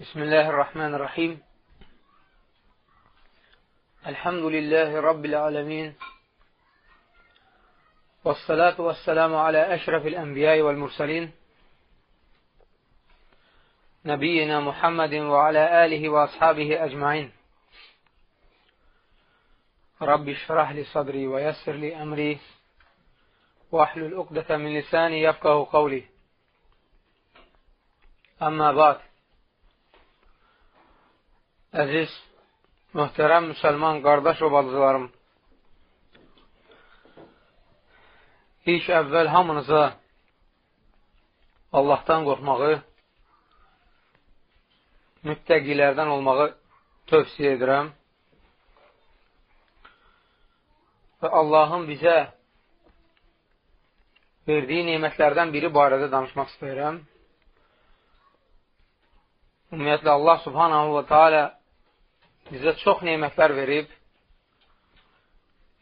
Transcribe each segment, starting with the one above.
بسم الله الرحمن الرحيم. الحمد لله رب العالمين. والصلاة والسلام على أشرف الأنبياء والمرسلين. نبينا محمد وعلى آله وأصحابه أجمعين. رب اشرح لي صدري ويسر لي أمري. واحلل عقدة من لساني يفقه قولي. أما بعد. Əziz, möhtərəm müsəlman qardaş və balıcılarım, ilk əvvəl hamınıza Allahdan qorxmağı, müttəqilərdən olmağı tövsiyə edirəm və Allahın bizə verdiyi nemətlərdən biri barədə danışmaq istəyirəm. Ümumiyyətlə, Allah subhanahu və teala bizə çox nemətlər verib.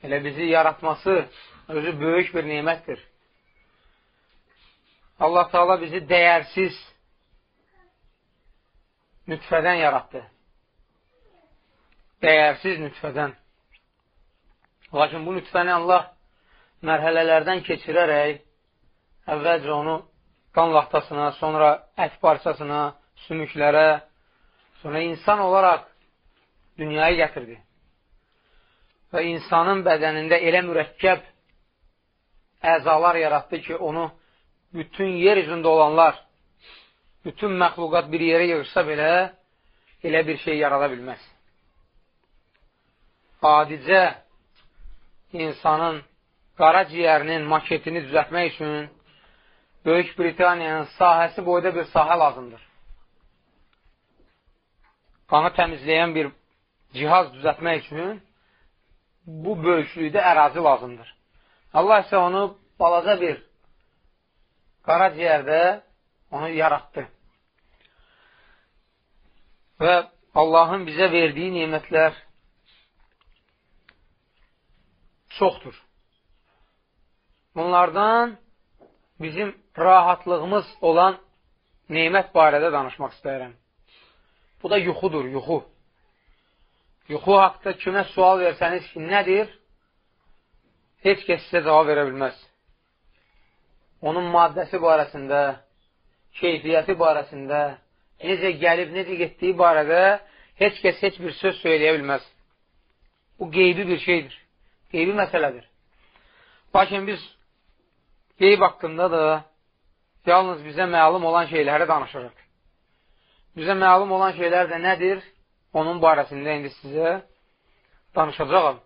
Elə bizi yaratması özü böyük bir nemətdir. Allah Taala bizi dəyərsiz nütfədən yaratdı. Dəyərsiz nütfədən. Lakin bu nütfəni Allah mərhələlərdən keçirərək əvvəlcə onu qan laxtasına, sonra ət parçasına, sümüklərə, sonra insan olaraq dünyaya gətirdi. Və insanın bədənində elə mürəkkəb əzalar yaratdı ki, onu bütün yer üzündə olanlar, bütün məxluqat bir yerə yığışsa belə, elə bir şey yarada bilməz. Adicə insanın qaraciyərinin maketini düzətmək üçün Böyük Britaniyanın sahəsi boyda bir sahə lazımdır. Qanı təmizləyən bir cihaz düzətmək üçün bu böyüklükdə ərazi lazımdır. Allah isə onu balaca bir qaraciyərdə onu yaratdı. Və Allahın bizə verdiyi nimətlər çoxdur. Bunlardan bizim rahatlığımız olan neymət barədə danışmaq istəyirəm. Bu da yuxudur, yuxu. Yuxu haqda kimə sual versəniz ki, nədir? Heç kəs sizə cavab verə bilməz. Onun maddəsi barəsində, keyfiyyəti barəsində, necə gəlib, necə getdiyi barədə heç kəs heç bir söz söyləyə bilməz. Bu qeybi bir şeydir. Qeybi məsələdir. Lakin biz qeyb haqqında da yalnız bizə məlum olan şeyləri danışırıq. Bizə məlum olan şeylər də nədir? Onun barəsində indi sizə danışacaqam.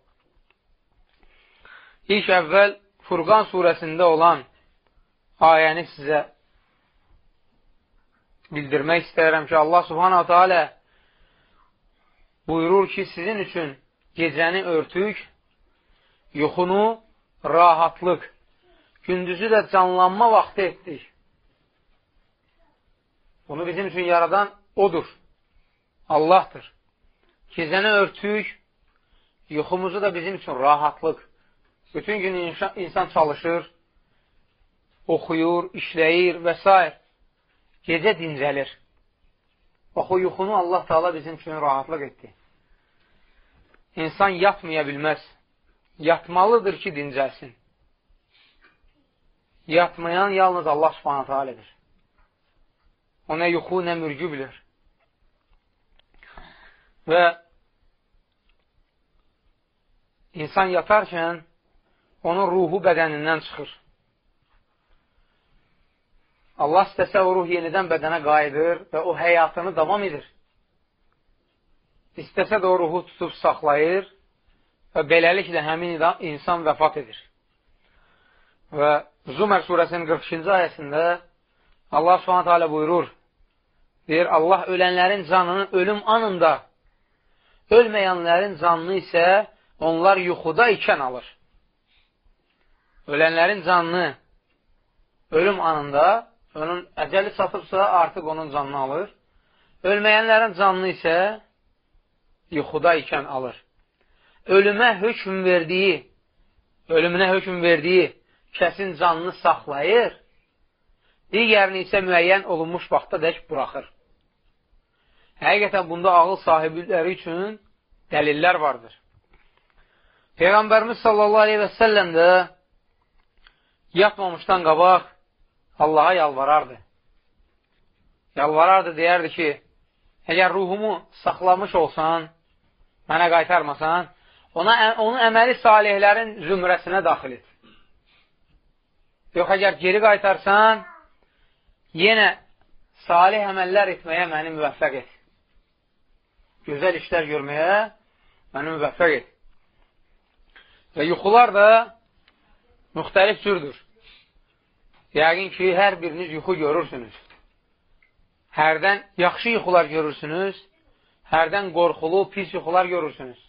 İlk əvvəl Furqan surəsində olan ayəni sizə bildirmək istəyirəm ki, Allah subhanahu teala buyurur ki, sizin üçün gecəni örtük, yuxunu rahatlıq, gündüzü də canlanma vaxtı etdik. Bunu bizim üçün yaradan odur. Allahdır. Gecəni örtük, yuxumuzu da bizim üçün rahatlıq. Bütün gün insan çalışır, oxuyur, işləyir və s. Gecə dincəlir. Bax, o yuxunu Allah Taala bizim üçün rahatlıq etdi. İnsan yatmaya bilməz. Yatmalıdır ki, dincəlsin. Yatmayan yalnız Allah subhanətə alədir. O nə yuxu, nə mürgü bilir. Və insan yatarkən onun ruhu bədənindən çıxır. Allah istəsə o ruh yenidən bədənə qayıdır və o həyatını davam edir. İstəsə də o ruhu tutub saxlayır və beləliklə həmin insan vəfat edir. Və Zumər surəsinin 42-ci ayəsində Allah subhanətə alə buyurur, deyir, Allah ölənlərin canını ölüm anında Ölməyənlərin canını isə onlar yuxuda ikən alır. Ölənlərin canını ölüm anında, onun əcəli çatıbsa artıq onun canını alır. Ölməyənlərin canını isə yuxuda ikən alır. Ölümə hökm verdiyi, ölümünə hökm verdiyi kəsin canını saxlayır, digərini isə müəyyən olunmuş vaxtda dək buraxır. Həqiqətən bunda ağıl sahibləri üçün dəlillər vardır. Peyğəmbərimiz sallallahu aleyhi və səlləm də yatmamışdan qabaq Allaha yalvarardı. Yalvarardı, deyərdi ki, əgər ruhumu saxlamış olsan, mənə qaytarmasan, ona, onu əməli salihlərin zümrəsinə daxil et. Yox, əgər geri qaytarsan, yenə salih əməllər etməyə məni müvəffəq et. Gözəl işlər görməyə məni müvəffəq et. Və yuxular da müxtəlif cürdür. Yəqin ki, hər biriniz yuxu görürsünüz. Hərdən yaxşı yuxular görürsünüz, hərdən qorxulu, pis yuxular görürsünüz.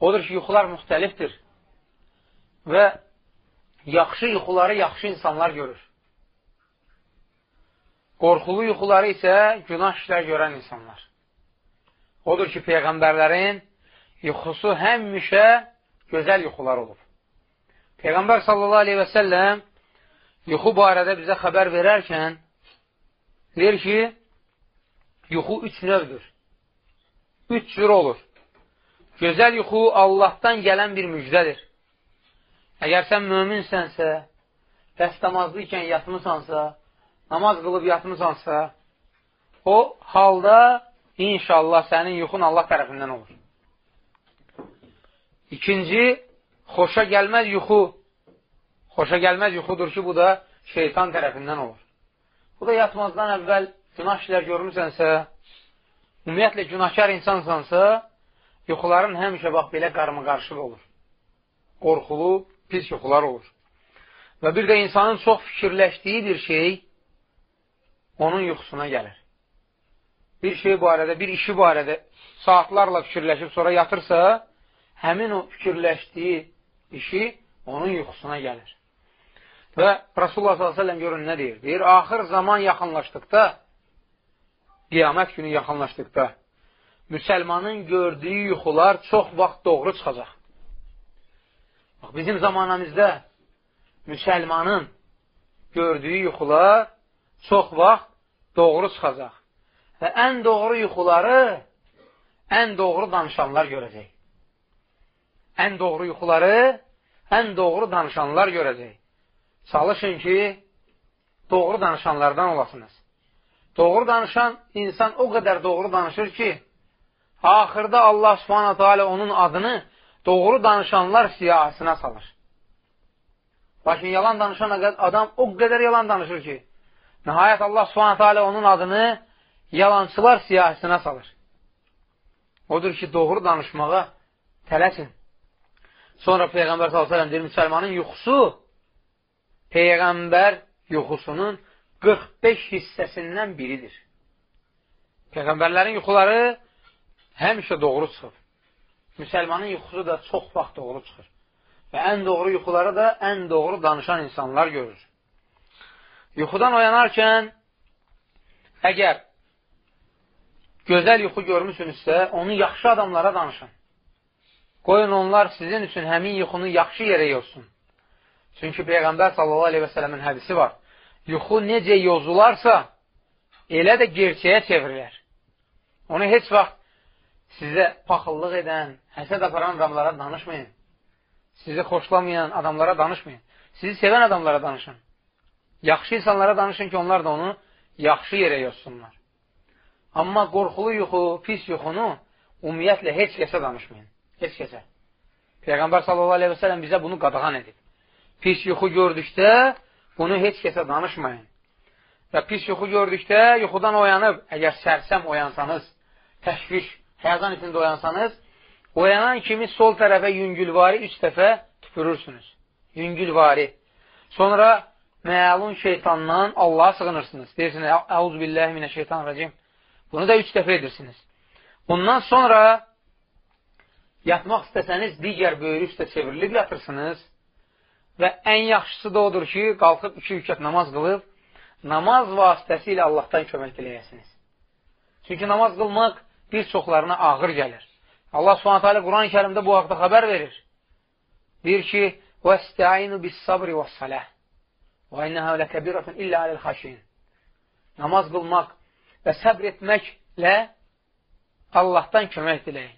Odur ki, yuxular müxtəlifdir. Və yaxşı yuxuları yaxşı insanlar görür. Qorxulu yuxuları isə günah işlər görən insanlar. Odur ki, Peyğəmbərlərin yuxusu həmişə gözəl yuxular olub. Peyğəmbər sallallahu aleyhi və səlləm yuxu barədə bizə xəbər verərkən deyir ki, yuxu üç növdür. Üç cür olur. Gözəl yuxu Allahdan gələn bir müjdədir. Əgər sən möminsənsə, dəstəmazlı ikən yatmısansa, namaz qılıb yatmısansa, o halda inşallah sənin yuxun Allah tərəfindən olur. İkinci, xoşa gəlməz yuxu. Xoşa gəlməz yuxudur ki, bu da şeytan tərəfindən olur. Bu da yatmazdan əvvəl günah işlər görmüsənsə, ümumiyyətlə günahkar insansansa, yuxuların həmişə bax belə qarmı-qarışıq olur. Qorxulu, pis yuxular olur. Və bir də insanın çox fikirləşdiyi bir şey onun yuxusuna gəlir. Bir şey barədə, bir işi barədə saatlarla fikirləşib sonra yatırsa, həmin o fikirləşdiyi işi onun yuxusuna gəlir. Və Rasulullah s.ə.v görün nə deyir? Deyir, axır zaman yaxınlaşdıqda, qiyamət günü yaxınlaşdıqda, müsəlmanın gördüyü yuxular çox vaxt doğru çıxacaq. Bax, bizim zamanımızda müsəlmanın gördüyü yuxular çox vaxt doğru çıxacaq. Və ən doğru yuxuları ən doğru danışanlar görəcək ən doğru yuxuları ən doğru danışanlar görəcək. Çalışın ki, doğru danışanlardan olasınız. Doğru danışan insan o qədər doğru danışır ki, axırda Allah subhanətə alə onun adını doğru danışanlar siyahısına salır. Lakin yalan danışan adam o qədər yalan danışır ki, nəhayət Allah subhanətə alə onun adını yalancılar siyahısına salır. Odur ki, doğru danışmağa tələsin. Sonra Peyğəmbər s.ə.v deyir, müsəlmanın yuxusu Peyğəmbər yuxusunun 45 hissəsindən biridir. Peyğəmbərlərin yuxuları həmişə doğru çıxır. Müsəlmanın yuxusu da çox vaxt doğru çıxır. Və ən doğru yuxuları da ən doğru danışan insanlar görür. Yuxudan oyanarkən əgər gözəl yuxu görmüsünüzsə, onu yaxşı adamlara danışın. Qoyun onlar sizin üçün həmin yuxunu yaxşı yerə yozsun. Çünki Peyğəmbər sallallahu aleyhi və sələmin hədisi var. Yuxu necə yozularsa, elə də gerçəyə çevrilər. Onu heç vaxt sizə paxıllıq edən, həsəd aparan adamlara danışmayın. Sizi xoşlamayan adamlara danışmayın. Sizi sevən adamlara danışın. Yaxşı insanlara danışın ki, onlar da onu yaxşı yerə yozsunlar. Amma qorxulu yuxu, pis yuxunu ümumiyyətlə heç kəsə danışmayın. Heç kəsə. Peyğəmbər sələm bizə bunu qadağan edib. Pis yuxu gördükdə bunu heç kəsə danışmayın. Və pis yuxu gördükdə yuxudan oyanıb, əgər sərsəm oyansanız, təşviş, həyazan içində oyansanız, oyanan kimi sol tərəfə yüngülvari üç dəfə tüpürürsünüz. Yüngülvari. Sonra məlun şeytandan Allaha sığınırsınız. Deyirsiniz, əuzbilləhi minəşeytanirracim. Bunu da üç dəfə edirsiniz. Bundan sonra Yatmaq istəsəniz, digər böyrü üstə çevrilib yatırsınız və ən yaxşısı da odur ki, qalxıb iki rükət namaz qılıb, namaz vasitəsilə Allahdan kömək diləyəsiniz. Çünki namaz qılmaq bir çoxlarına ağır gəlir. Allah subhanətə alə Quran-ı kərimdə bu haqda xəbər verir. Deyir ki, وَاسْتَعِينُ بِالصَّبْرِ وَالصَّلَةِ وَاِنَّهَا لَكَبِرَةٌ اِلَّا عَلَى الْخَشِينَ Namaz qılmaq və səbr etmək ilə Allahdan kömək diləyin.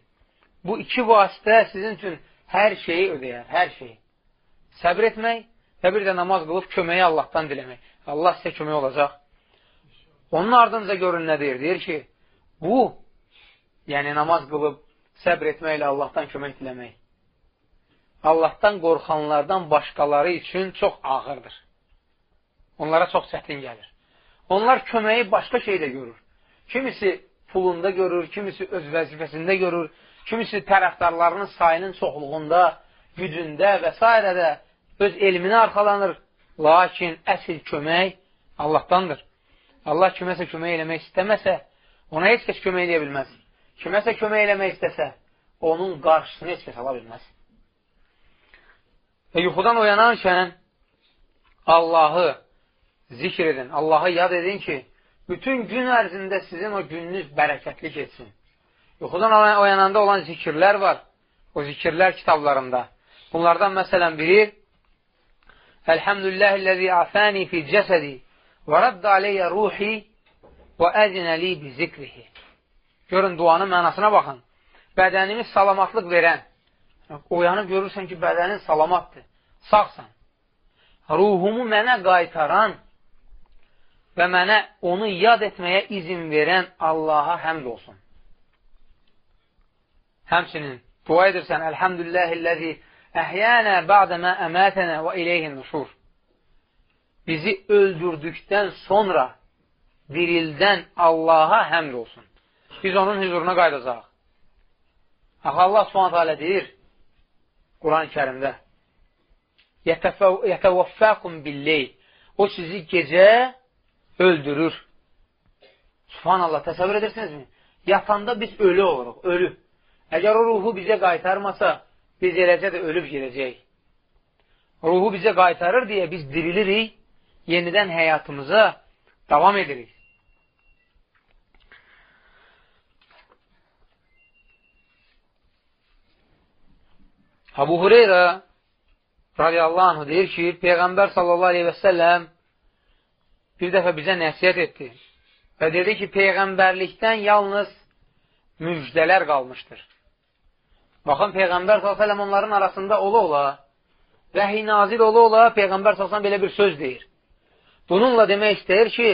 Bu iki vasitə sizin üçün hər şeyi ödəyər, hər şeyi. Səbr etmək və bir də namaz qılıb köməyi Allahdan diləmək. Allah sizə kömək olacaq. Onun ardınca görün nə deyir? Deyir ki, bu, yəni namaz qılıb səbr etməklə Allahdan kömək diləmək. Allahdan qorxanlardan başqaları üçün çox ağırdır. Onlara çox çətin gəlir. Onlar köməyi başqa şeydə görür. Kimisi pulunda görür, kimisi öz vəzifəsində görür, kimisi tərəfdarlarının sayının çoxluğunda, gücündə və s. də öz elminə arxalanır. Lakin əsl kömək Allahdandır. Allah kiməsə kömək eləmək istəməsə, ona heç kəs kömək eləyə bilməz. Kiməsə kömək eləmək istəsə, onun qarşısını heç kəs ala bilməz. Və yuxudan oyanarkən Allahı zikr edin, Allahı yad edin ki, bütün gün ərzində sizin o gününüz bərəkətli keçsin. Yuxudan oyananda olan zikirlər var, o zikirlər kitablarında. Bunlardan məsələn biri Elhamdülilləhilləzi afəni fi cəsədi və raddə aleyyə ruhi və əzinə li bi zikrihi. Görün, duanın mənasına baxın. Bədənimi salamatlıq verən, oyanıb görürsən ki, bədənin salamatdır, sağsan. Ruhumu mənə qaytaran və mənə onu yad etməyə izin verən Allaha həmd olsun. Həmçinin dua edirsən, Əlhəmdülilləhilləzi əhyənə ba'dəmə əmətənə və iləyhin nuşur. Bizi öldürdükdən sonra dirildən Allaha həmd olsun. Biz onun huzuruna qaydacaq. Axı Allah subhanət hələ deyir Quran-ı kərimdə Yətəvəffəkum billey O sizi gecə öldürür. Subhanallah, təsəvvür edirsinizmi? Yatanda biz ölü oluruq, ölü. Əgər o ruhu bizə qaytarmasa, biz eləcə də ölüb gedəcəyik. Ruhu bizə qaytarır deyə biz dirilirik, yenidən həyatımıza davam edirik. Abu Hureyra radiyallahu anh deyir ki, Peyğəmbər sallallahu aleyhi və səlləm bir dəfə bizə nəsiyyət etdi və dedi ki, Peyğəmbərlikdən yalnız müjdələr qalmışdır. Baxın, Peyğəmbər s.ə.v onların arasında ola-ola, vəhiy nazil ola-ola Peyğəmbər s.ə.v belə bir söz deyir. Bununla demək istəyir ki,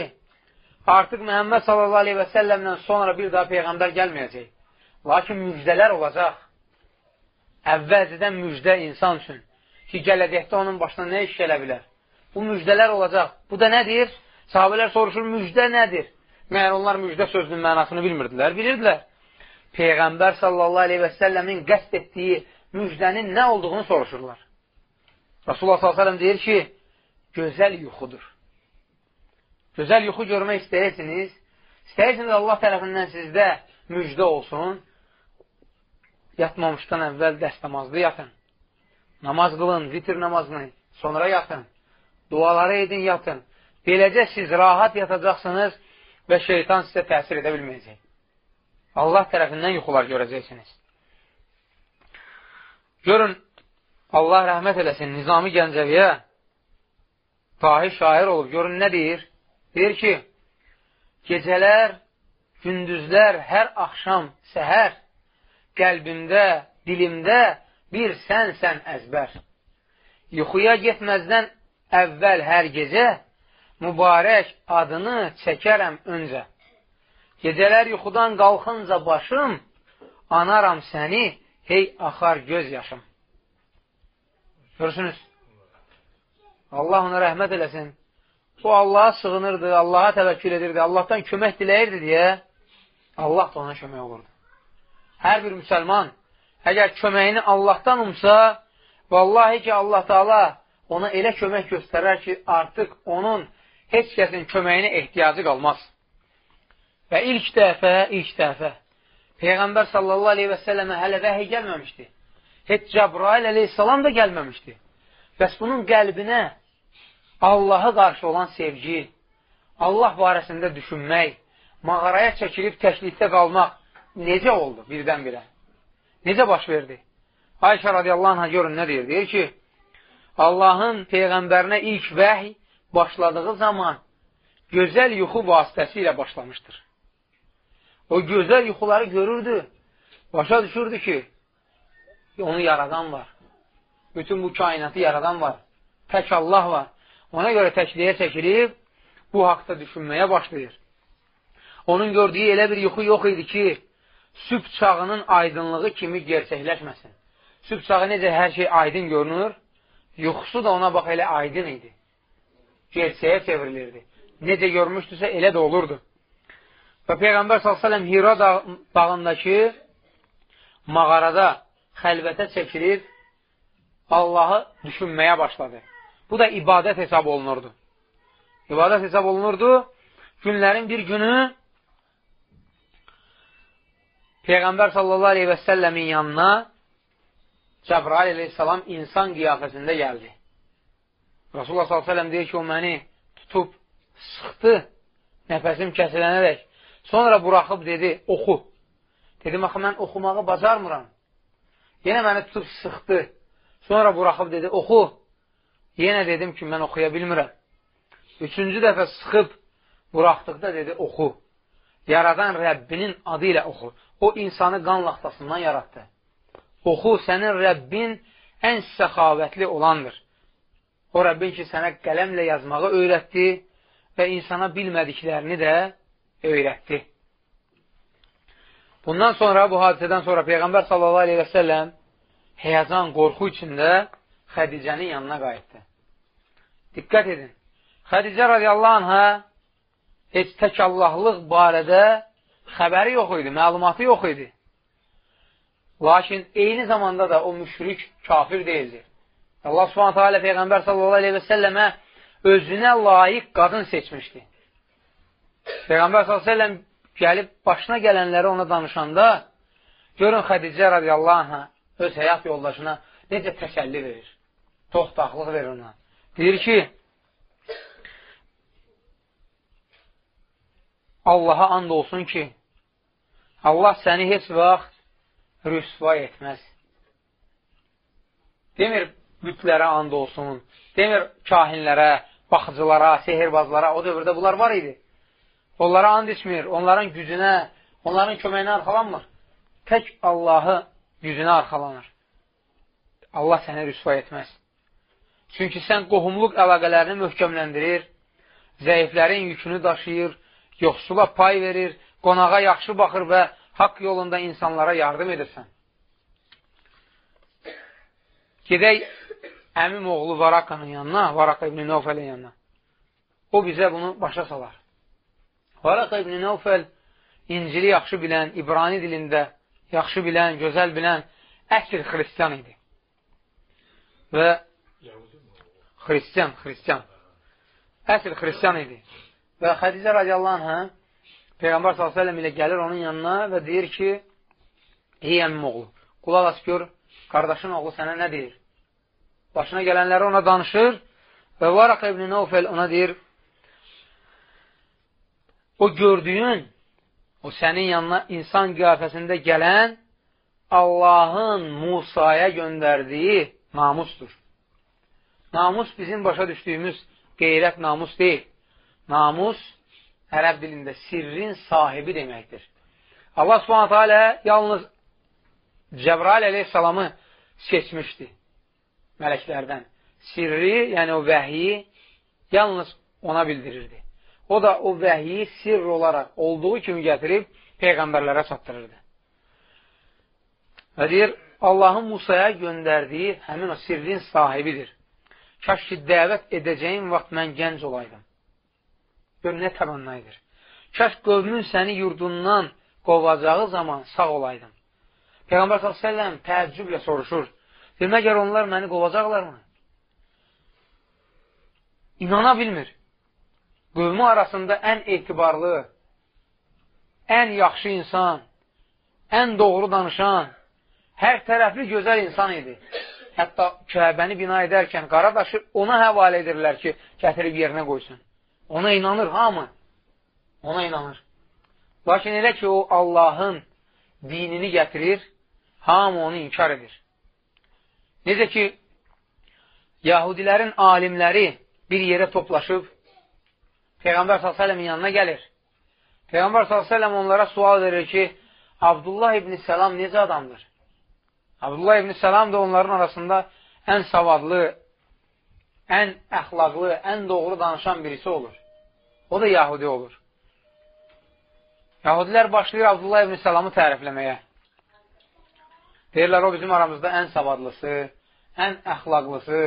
artıq Məhəmməd s.ə.v-dən sonra bir daha Peyğəmbər gəlməyəcək. Lakin müjdələr olacaq. Əvvəlcədən müjdə insan üçün ki, gələcəkdə onun başına nə iş gələ bilər? Bu müjdələr olacaq. Bu da nədir? Sahabələr soruşur, müjdə nədir? Məyər onlar müjdə sözünün mənasını bilmirdilər, bilirdilər. Peyğəmbər sallallahu aleyhi və səlləmin qəst etdiyi müjdənin nə olduğunu soruşurlar. Rasulullah sallallahu aleyhi deyir ki, gözəl yuxudur. Gözəl yuxu görmək istəyirsiniz, istəyirsiniz Allah tərəfindən sizdə müjdə olsun, yatmamışdan əvvəl dəstəmazlı yatın. Namaz qılın, zitr namazını, sonra yatın. Duaları edin, yatın. Beləcə siz rahat yatacaqsınız və şeytan sizə təsir edə bilməyəcək. Allah tərəfindən yuxular görəcəksiniz. Görün, Allah rəhmət eləsin Nizami Gəncəviyə dahi şair olub. Görün, nə deyir? Deyir ki, gecələr, gündüzlər, hər axşam, səhər qəlbimdə, dilimdə bir sənsən əzbər. Yuxuya getməzdən əvvəl hər gecə mübarək adını çəkərəm öncə. Gecələr yuxudan qalxınca başım, anaram səni, hey axar göz yaşım. Görürsünüz, Allah ona rəhmət eləsin. O Allaha sığınırdı, Allaha təvəkkül edirdi, Allahdan kömək diləyirdi deyə Allah da ona kömək olurdu. Hər bir müsəlman əgər köməyini Allahdan umsa, vallahi ki, Allah Taala ona elə kömək göstərər ki, artıq onun heç kəsin köməyinə ehtiyacı qalmaz. Və ilk dəfə, ilk dəfə Peyğəmbər sallallahu aleyhi və səlləmə hələ vəhiy gəlməmişdi. Heç Cəbrail aleyhissalam da gəlməmişdi. Bəs bunun qəlbinə Allaha qarşı olan sevgi, Allah barəsində düşünmək, mağaraya çəkilib təklikdə qalmaq necə oldu birdən-birə? Necə baş verdi? Ayşə radiyallahu anh'a görün nə deyir? Deyir ki, Allahın Peyğəmbərinə ilk vəhiy başladığı zaman gözəl yuxu vasitəsilə başlamışdır. O gözəl yuxuları görürdü. Başa düşürdü ki, onu yaradan var. Bütün bu kainatı yaradan var. Tək Allah var. Ona görə təkliyə çəkilib, bu haqda düşünməyə başlayır. Onun gördüyü elə bir yuxu yox idi ki, sübh çağının aydınlığı kimi gerçəkləşməsin. Sübh çağı necə hər şey aydın görünür, yuxusu da ona bax elə aydın idi. Gerçəyə çevrilirdi. Necə görmüşdüsə elə də olurdu. Və Peyğəmbər s.ə.v Hira dağındakı mağarada xəlvətə çəkilir, Allahı düşünməyə başladı. Bu da ibadət hesab olunurdu. İbadət hesab olunurdu. Günlərin bir günü Peyğəmbər sallallahu aleyhi və səlləmin yanına Cəbrail aleyhissalam insan qiyafəsində gəldi. Rasulullah səlləm deyir ki, o məni tutub sıxdı, nəfəsim kəsilənərək. Sonra buraxıb dedi, oxu. Dedim, axı, mən oxumağı bacarmıram. Yenə məni tutub sıxdı. Sonra buraxıb dedi, oxu. Yenə dedim ki, mən oxuya bilmirəm. Üçüncü dəfə sıxıb buraxdıqda dedi, oxu. Yaradan Rəbbinin adı ilə oxu. O insanı qan laxtasından yaratdı. Oxu, sənin Rəbbin ən səxavətli olandır. O Rəbbin ki, sənə qələmlə yazmağı öyrətdi və insana bilmədiklərini də öyrətdi. Bundan sonra, bu hadisədən sonra Peyğəmbər sallallahu aleyhi və səlləm həyəcan, qorxu içində Xədicənin yanına qayıtdı. Diqqət edin. Xədicə radiyallahu anhə heç tək Allahlıq barədə xəbəri yox idi, məlumatı yox idi. Lakin eyni zamanda da o müşrik kafir deyildi. Allah subhanətə alə Peyğəmbər sallallahu aleyhi və səlləmə özünə layiq qadın seçmişdi. Peyğəmbər s.ə.v gəlib başına gələnləri ona danışanda görün Xədicə radiyallahu anhə öz həyat yoldaşına necə təsəlli verir. Toxtaqlıq verir ona. Deyir ki, Allaha and olsun ki, Allah səni heç vaxt rüsva etməz. Demir bütlərə and olsun, demir kahinlərə, baxıcılara, sehirbazlara, o dövrdə bunlar var idi. Onlara and içmir, onların gücünə, onların köməyinə arxalanmır. Tək Allahı gücünə arxalanır. Allah səni rüsva etməz. Çünki sən qohumluq əlaqələrini möhkəmləndirir, zəiflərin yükünü daşıyır, yoxsula pay verir, qonağa yaxşı baxır və haqq yolunda insanlara yardım edirsən. Gedək əmim oğlu Varakanın yanına, Varaka ibn Növfəlin yanına. O bizə bunu başa salar. Varaka ibn Növfəl İncili yaxşı bilən, İbrani dilində yaxşı bilən, gözəl bilən əsr xristiyan idi. Və xristiyan, xristiyan. Əsr xristiyan idi. Və Xədicə radiyallahu anhə Peyğəmbər s.ə.v ilə gəlir onun yanına və deyir ki, ey əmmim oğlu, qulaq as gör, qardaşın oğlu sənə nə deyir? Başına gələnləri ona danışır və Varaq ibn Nəufəl ona deyir, o gördüyün, o sənin yanına insan qiyafəsində gələn Allahın Musaya göndərdiyi namusdur. Namus bizim başa düşdüyümüz qeyrət namus deyil. Namus ərəb dilində sirrin sahibi deməkdir. Allah subhanətə alə yalnız Cəbrail əleyhissalamı seçmişdi mələklərdən. Sirri, yəni o vəhiyi yalnız ona bildirirdi. O da o vəhiyi sirr olaraq olduğu kimi gətirib Peyğəmbərlərə çatdırırdı. Və deyir, Allahın Musaya göndərdiyi həmin o sirrin sahibidir. Kaş ki, dəvət edəcəyim vaxt mən gənc olaydım. Gör, nə təmanna edir. Kəş qövmün səni yurdundan qovacağı zaman sağ olaydım. Peyğəmbər s.ə.v təəccüblə soruşur. Deyir, məgər onlar məni qovacaqlarmı? İnana bilmir. Qövmü arasında ən etibarlı, ən yaxşı insan, ən doğru danışan, hər tərəfli gözəl insan idi. Hətta Kəbəni bina edərkən Qaradaşı ona həvalə edirlər ki, gətirib yerinə qoysun. Ona inanır hamı. Ona inanır. Lakin elə ki, o Allahın dinini gətirir, hamı onu inkar edir. Necə ki, Yahudilərin alimləri bir yerə toplaşıb, Peyğəmbər s.ə.v-in yanına gəlir Peyğəmbər s.ə.v onlara sual verir ki, Abdullah ibn Səlam necə adamdır? Abdullah ibn Səlam da onların arasında ən savadlı, ən əxlaqlı, ən doğru danışan birisi olur. O da Yahudi olur. Yahudilər başlayır Abdullah ibn Səlamı tərifləməyə. Deyirlər, o bizim aramızda ən savadlısı, ən əxlaqlısı,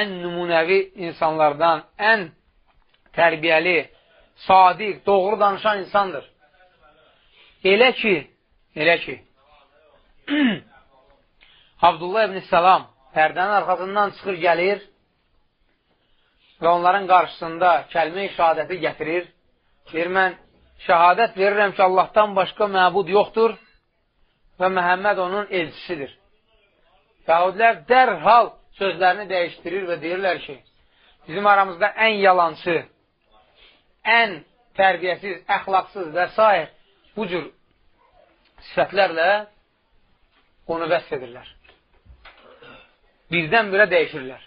ən nümunəvi insanlardan, ən tərbiyəli, sadiq, doğru danışan insandır. Elə ki, elə ki, Abdullah ibn Səlam pərdənin arxasından çıxır, gəlir və onların qarşısında kəlmə-i şəhadəti gətirir. Deyir, mən şəhadət verirəm ki, Allahdan başqa məbud yoxdur və Məhəmməd onun elçisidir. Yahudilər dərhal sözlərini dəyişdirir və deyirlər ki, bizim aramızda ən yalancı, ən tərbiyəsiz, əxlaqsız və s. bu cür sifətlərlə onu vəsf edirlər. Birdən-birə dəyişirlər.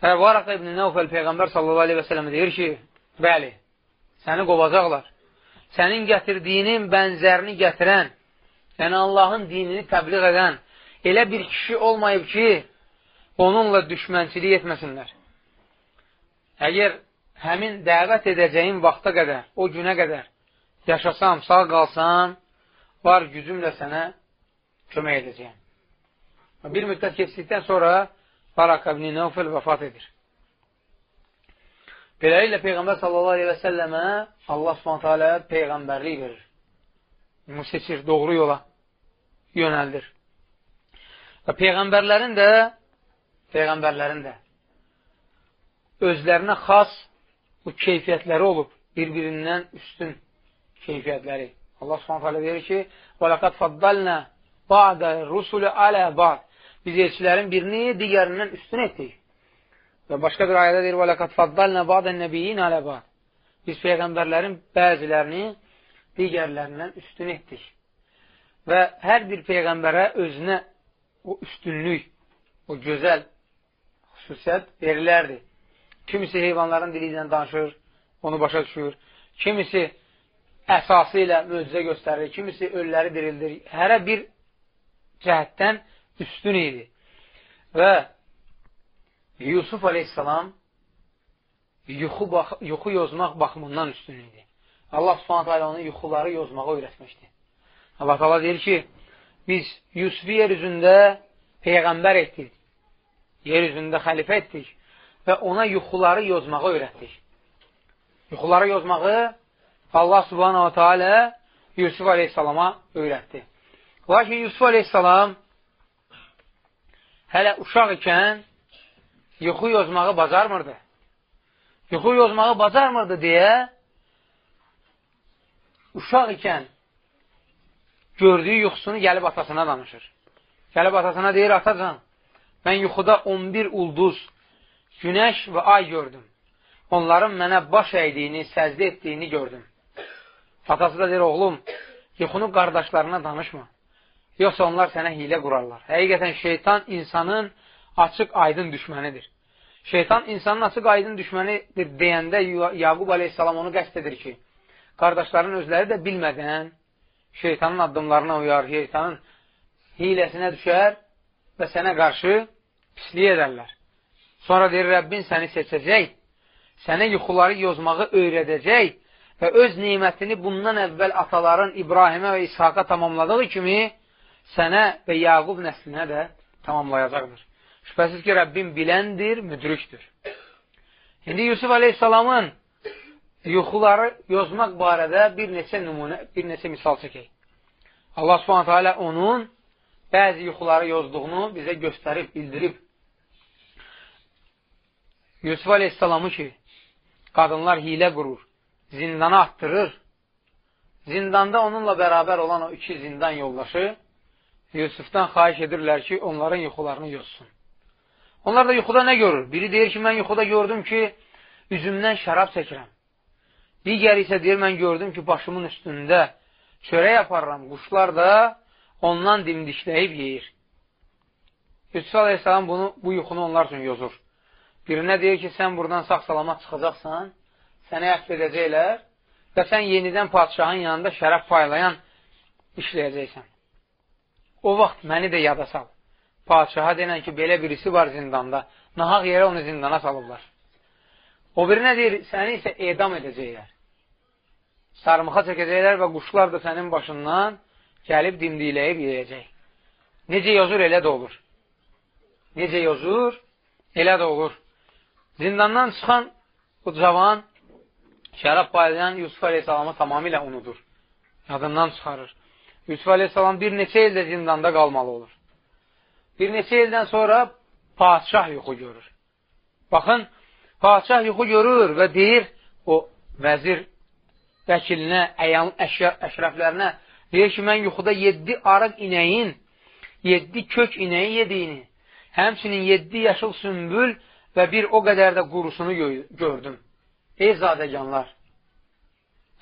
Varaq ibn-i Nəufəl Peyğəmbər sallallahu aleyhi və sələm deyir ki, bəli, səni qovacaqlar. Sənin gətirdiyinin bənzərini gətirən, yəni Allahın dinini təbliğ edən elə bir kişi olmayıb ki, onunla düşmənçilik etməsinlər. Əgər həmin dəvət edəcəyin vaxta qədər, o günə qədər yaşasam, sağ qalsam, var gücümlə sənə kömək edəcəyəm. Bir müddət keçdikdən sonra Barak ibn Nəufil vəfat edir. Beləliklə Peyğəmbər sallallahu aleyhi və səlləmə Allah subhanətə alə Peyğəmbərlik verir. Onu seçir, doğru yola yönəldir. Və Peyğəmbərlərin də Peyğəmbərlərin də özlərinə xas bu keyfiyyətləri olub, bir-birindən üstün keyfiyyətləri. Allah subhanət hələ deyir ki, وَلَقَدْ فَضَّلْنَا بَعْدَ الرُّسُلِ عَلَى بَعْدِ Biz elçilərin birini digərindən üstün etdik. Və başqa bir ayədə deyir: "Və laqad faddalna ba'dan-nabiyyin alə ba'd." Biz peyğəmbərlərin bəzilərini digərlərindən üstün etdik. Və hər bir peyğəmbərə özünə o üstünlük, o gözəl xüsusiyyət verilərdi. Kimisi heyvanların dili ilə danışır, onu başa düşür. Kimisi əsası ilə möcüzə göstərir, kimisi ölüləri dirildir. Hərə bir cəhətdən üstün idi. Və Yusuf aleyhissalam yuxu, bax yuxu yozmaq baxımından üstün idi. Allah subhanətə alə onu yuxuları yozmağa öyrətmişdi. Allah qala deyir ki, biz Yusufu yer üzündə Peyğəmbər etdik. Yer üzündə xəlifə etdik və ona yuxuları yozmağı öyrətdik. Yuxuları yozmağı Allah subhanahu teala Yusuf aleyhissalama öyrətdi. Lakin Yusuf aleyhissalam hələ uşaq ikən yuxu yozmağı bacarmırdı. Yuxu yozmağı bacarmırdı deyə uşaq ikən gördüyü yuxusunu gəlib atasına danışır. Gəlib atasına deyir, atacan, mən yuxuda 11 ulduz, günəş və ay gördüm. Onların mənə baş əydiyini, səzdə etdiyini gördüm. Atası da deyir, oğlum, yuxunu qardaşlarına danışma. Yoxsa onlar sənə hilə qurarlar. Həqiqətən şeytan insanın açıq aydın düşmənidir. Şeytan insanın açıq aydın düşmənidir deyəndə Yaqub aleyhissalam onu qəst edir ki, qardaşların özləri də bilmədən şeytanın addımlarına uyar, şeytanın hiləsinə düşər və sənə qarşı pislik edərlər. Sonra deyir, Rəbbin səni seçəcək, sənə yuxuları yozmağı öyrədəcək və öz neymətini bundan əvvəl ataların İbrahimə və İshaqa tamamladığı kimi sənə və Yaqub nəslinə də tamamlayacaqdır. Şübhəsiz ki, Rəbbim biləndir, müdrikdir. İndi Yusuf Aleyhisselamın yuxuları yozmaq barədə bir neçə nümunə, bir neçə misal çəkək. Allah subhanətə alə onun bəzi yuxuları yozduğunu bizə göstərib, bildirib. Yusuf Aleyhisselamı ki, qadınlar hilə qurur, zindana attırır, zindanda onunla bərabər olan o iki zindan yoldaşı Yusufdan xahiş edirlər ki, onların yuxularını yozsun. Onlar da yuxuda nə görür? Biri deyir ki, mən yuxuda gördüm ki, üzümdən şərab çəkirəm. Digəri isə deyir, mən gördüm ki, başımın üstündə çörək aparıram. Quşlar da ondan dimdikləyib yeyir. Yusuf Aleyhisselam bunu, bu yuxunu onlar üçün yozur. Birinə deyir ki, sən buradan sağ salamat çıxacaqsan, səni əfv edəcəklər və sən yenidən padişahın yanında şərəf paylayan işləyəcəksən. O vaxt məni də yada sal. Padişaha denən ki, belə birisi var zindanda. Nahaq yerə onu zindana salıblar. O biri nə deyir? Səni isə edam edəcəklər. Sarmıxa çəkəcəklər və quşlar da sənin başından gəlib dimdikləyib yeyəcək. Necə yozur, elə də olur. Necə yozur, elə də olur. Zindandan çıxan bu cavan şərab paylayan Yusuf Aleyhisselamı tamamilə unudur. Yadından çıxarır. Yusuf Aleyhisselam bir neçə ildə zindanda qalmalı olur. Bir neçə ildən sonra padişah yuxu görür. Baxın, padişah yuxu görür və deyir o vəzir vəkilinə, əyan, əşrəflərinə deyir ki, mən yuxuda yeddi arıq inəyin, yeddi kök inəyi yediyini, həmçinin yeddi yaşıl sümbül və bir o qədər də qurusunu gördüm. Ey zadəganlar,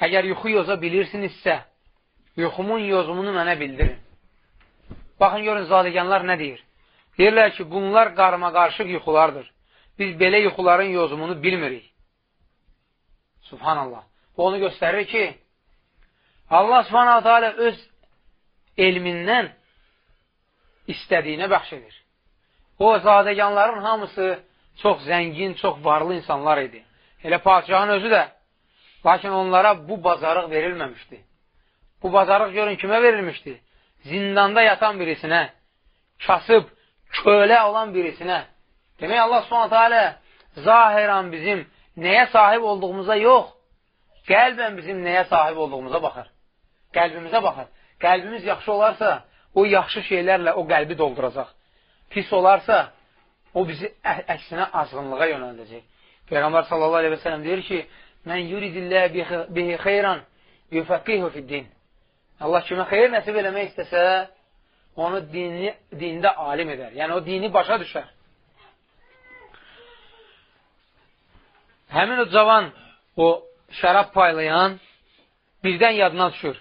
əgər yuxu yoza bilirsinizsə, yuxumun yozumunu mənə bildirin. Baxın, görün, zadəganlar nə deyir? Deyirlər ki, bunlar qarma-qarışıq yuxulardır. Biz belə yuxuların yozumunu bilmirik. Subhanallah. Bu onu göstərir ki, Allah subhanahu teala öz elmindən istədiyinə bəxş edir. O, zadəganların hamısı çox zəngin, çox varlı insanlar idi. Elə padişahın özü də. Lakin onlara bu bazarıq verilməmişdi. Bu bazarıq görün kimə verilmişdi? Zindanda yatan birisinə, kasıb, kölə olan birisinə. Demək, Allah subhanətə alə zahirən bizim nəyə sahib olduğumuza yox, qəlbən bizim nəyə sahib olduğumuza baxar. Qəlbimizə baxar. Qəlbimiz yaxşı olarsa, o yaxşı şeylərlə o qəlbi dolduracaq. Pis olarsa, o bizi əksinə azğınlığa yönəldəcək. Peyğəmbər sallallahu aleyhi və sələm deyir ki, mən yuridillə bihi xeyran yüfəqihu fiddin. Allah kimə xeyr nəsib eləmək istəsə, onu dini, dində alim edər. Yəni, o dini başa düşər. Həmin o cavan, o şərab paylayan birdən yadına düşür.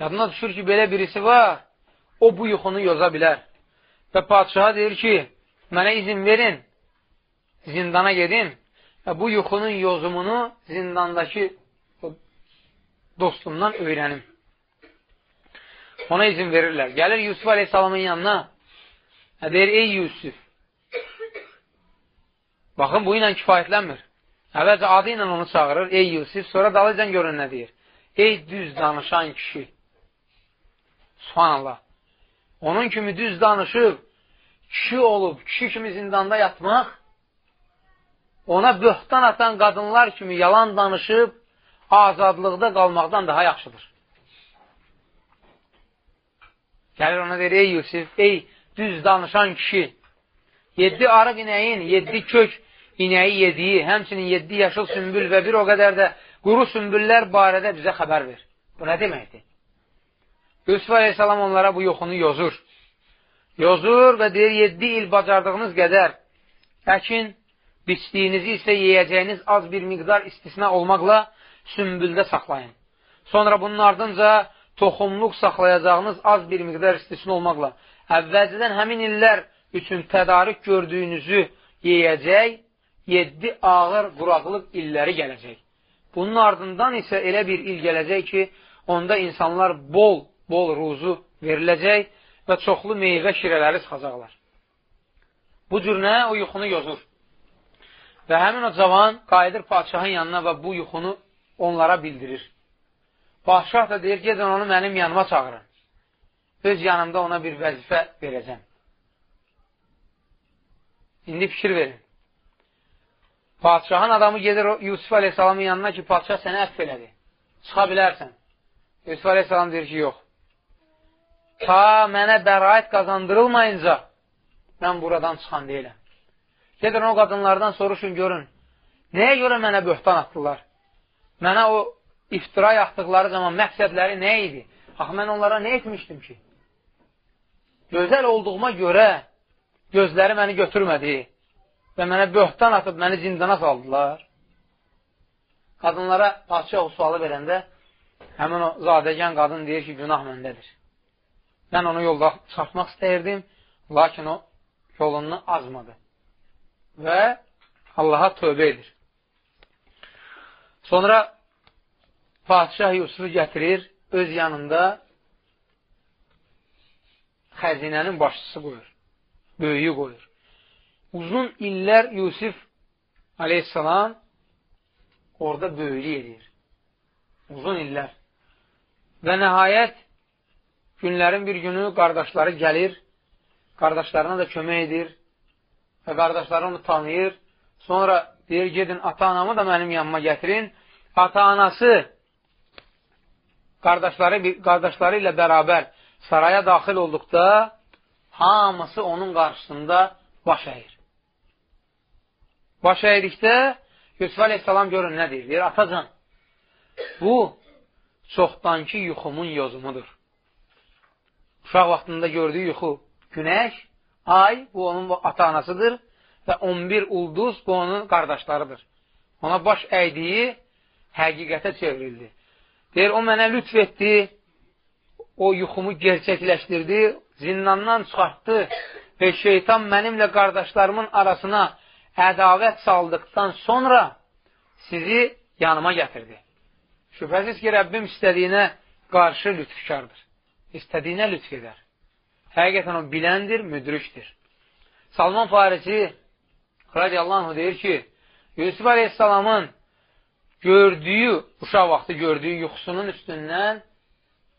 Yadına düşür ki, belə birisi var, o bu yuxunu yoza bilər. Və padişaha deyir ki, mənə izin verin, zindana gedim və bu yuxunun yozumunu zindandakı dostumdan öyrənim. Ona izin verirlər. Gəlir Yusuf Aleyhisselamın yanına. Hə, deyir, ey Yusuf. Baxın, bu ilə kifayətlənmir. Əvvəlcə adı ilə onu çağırır, ey Yusuf. Sonra dalıcan görün nə deyir. Ey düz danışan kişi. Subhanallah. Onun kimi düz danışıb, kişi olub, kişi kimi zindanda yatmaq, ona böhtan atan qadınlar kimi yalan danışıb, azadlıqda qalmaqdan daha yaxşıdır. Gəlir ona deyir, ey Yusuf, ey düz danışan kişi, yeddi arıq inəyin, yeddi kök inəyi yediyi, həmçinin yeddi yaşıl sümbül və bir o qədər də quru sümbüllər barədə bizə xəbər ver. Bu nə deməkdir? Yusuf Aleyhisselam onlara bu yoxunu yozur. Yozur və deyir, yeddi il bacardığınız qədər əkin, biçdiyinizi isə yeyəcəyiniz az bir miqdar istisna olmaqla sümbüldə saxlayın. Sonra bunun ardınca toxumluq saxlayacağınız az bir miqdar istisna olmaqla əvvəlcədən həmin illər üçün tədarik gördüyünüzü yeyəcək, yeddi ağır quraqlıq illəri gələcək. Bunun ardından isə elə bir il gələcək ki, onda insanlar bol, bol ruzu veriləcək və çoxlu meyvə şirələri çıxacaqlar. Bu cür nə? O yuxunu yozur. Və həmin o cavan qayıdır padişahın yanına və bu yuxunu onlara bildirir. Padişah da deyir, gedin onu mənim yanıma çağırın. Öz yanımda ona bir vəzifə verəcəm. İndi fikir verin. Padişahın adamı gedir Yusuf Aleyhisselamın yanına ki, padişah səni əff elədi. Çıxa bilərsən. Yusuf Aleyhisselam deyir ki, yox. Ta mənə bəraət qazandırılmayınca mən buradan çıxan deyiləm. Gedin o qadınlardan soruşun, görün. Nəyə görə mənə böhtan atdılar? Mənə o iftira yaxdıqları zaman məqsədləri nə idi? Axı, mən onlara nə etmişdim ki? Gözəl olduğuma görə gözləri məni götürmədi və mənə böhtan atıb məni zindana saldılar. Qadınlara padişah o sualı verəndə həmin o zadəgən qadın deyir ki, günah məndədir. Mən onu yolda çıxartmaq istəyirdim, lakin o yolunu azmadı və Allaha tövbə edir. Sonra padişah Yusufu gətirir, öz yanında xəzinənin başçısı qoyur, böyüyü qoyur. Uzun illər Yusuf aleyhissalam orada böyülük edir. Uzun illər. Və nəhayət günlərin bir günü qardaşları gəlir, qardaşlarına da kömək edir və qardaşları onu tanıyır. Sonra deyir, gedin ata-anamı da mənim yanıma gətirin. Ata-anası qardaşları, qardaşları ilə bərabər saraya daxil olduqda hamısı onun qarşısında baş əyir. Baş əydikdə Yusuf Aleyhisselam görün nə deyir? Deyir, atacan, bu çoxdanki yuxumun yozumudur. Uşaq vaxtında gördüyü yuxu günəş, ay, bu onun ata-anasıdır və 11 ulduz bu onun qardaşlarıdır. Ona baş əydiyi həqiqətə çevrildi. Deyir, o mənə lütf etdi, o yuxumu gerçəkləşdirdi, zindandan çıxartdı və şeytan mənimlə qardaşlarımın arasına ədavət saldıqdan sonra sizi yanıma gətirdi. Şübhəsiz ki, Rəbbim istədiyinə qarşı lütfkardır. İstədiyinə lütf edər. Həqiqətən o biləndir, müdrikdir. Salman Farisi radiyallahu anh deyir ki, Yusuf Aleyhisselamın gördüyü, uşaq vaxtı gördüyü yuxusunun üstündən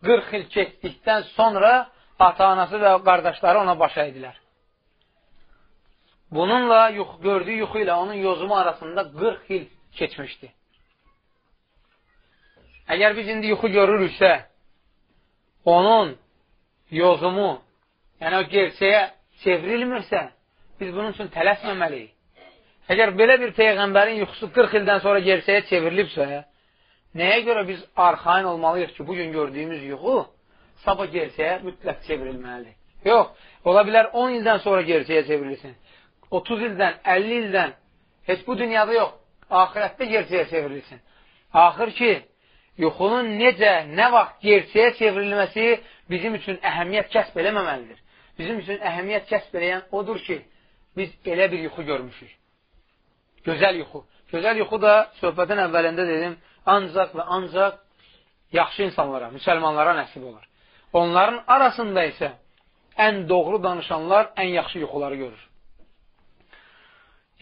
40 il keçdikdən sonra ata-anası və qardaşları ona baş əydilər. Bununla yuxu, gördüyü yuxu ilə onun yozumu arasında 40 il keçmişdi. Əgər biz indi yuxu görürüksə, onun yozumu, yəni o gerçəyə çevrilmirsə, biz bunun üçün tələsməməliyik. Əgər belə bir Peyğəmbərin yuxusu 40 ildən sonra gerçəyə çevrilibsə, nəyə görə biz arxain olmalıyıq ki, bugün gördüyümüz yuxu sabah gerçəyə mütləq çevrilməlidir? Yox, ola bilər 10 ildən sonra gerçəyə çevrilsin. 30 ildən, 50 ildən, heç bu dünyada yox, ahirətdə gerçəyə çevrilsin. Axır ki, yuxunun necə, nə vaxt gerçəyə çevrilməsi bizim üçün əhəmiyyət kəsb eləməməlidir. Bizim üçün əhəmiyyət kəsb eləyən odur ki, biz elə bir yuxu görmüşük. Gözəl yuxu. Gözəl yuxu da söhbətin əvvəlində dedim, ancaq və ancaq yaxşı insanlara, müsəlmanlara nəsib olur. Onların arasında isə ən doğru danışanlar ən yaxşı yuxuları görür.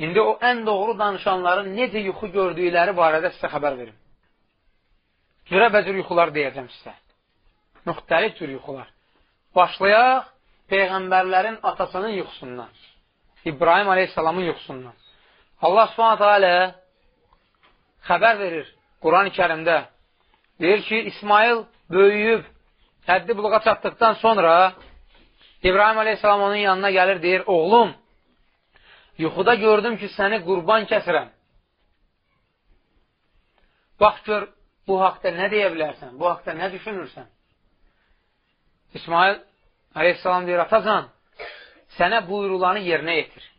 İndi o ən doğru danışanların necə yuxu gördükləri barədə sizə xəbər verim. Cürəbəcür yuxular deyəcəm sizə. Müxtəlif cür yuxular. Başlayaq Peyğəmbərlərin atasının yuxusundan. İbrahim Aleyhisselamın yuxusundan. Allah subhanətə alə xəbər verir Quran-ı kərimdə. Deyir ki, İsmail böyüyüb, həddi buluğa çatdıqdan sonra İbrahim aleyhissalam onun yanına gəlir, deyir, oğlum, yuxuda gördüm ki, səni qurban kəsirəm. Bax gör, bu haqda nə deyə bilərsən, bu haqda nə düşünürsən? İsmail aleyhissalam deyir, atacan, sənə buyurulanı yerinə yetir.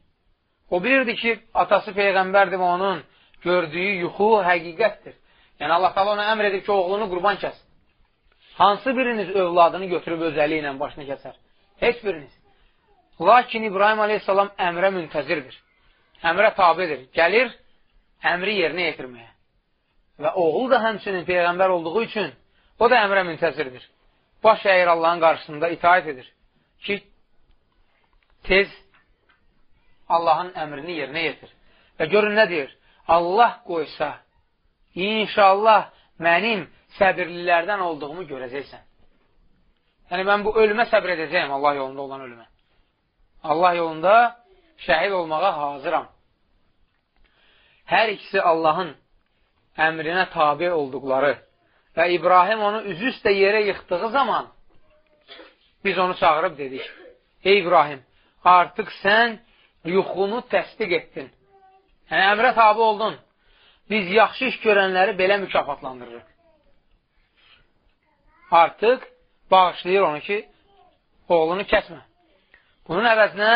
O bilirdi ki, atası Peyğəmbərdir və onun gördüyü yuxu həqiqətdir. Yəni, Allah qala ona əmr edir ki, oğlunu qurban kəs. Hansı biriniz övladını götürüb öz əli ilə başını kəsər? Heç biriniz. Lakin İbrahim aleyhissalam əmrə müntəzirdir. Əmrə tabidir. Gəlir, əmri yerinə yetirməyə. Və oğul da həmçinin Peyğəmbər olduğu üçün o da əmrə müntəzirdir. Baş əyir Allahın qarşısında itaət edir ki, tez Allahın əmrini yerinə yetir. Və görün nə deyir? Allah qoysa, inşallah mənim səbirlilərdən olduğumu görəcəksən. Yəni, mən bu ölümə səbr edəcəyim Allah yolunda olan ölümə. Allah yolunda şəhid olmağa hazıram. Hər ikisi Allahın əmrinə tabi olduqları və İbrahim onu üzü üstə yerə yıxdığı zaman biz onu çağırıb dedik. Ey İbrahim, artıq sən yuxunu təsdiq etdin. Yəni, əmrə tabi oldun. Biz yaxşı iş görənləri belə mükafatlandırırıq. Artıq bağışlayır onu ki, oğlunu kəsmə. Bunun əvəzinə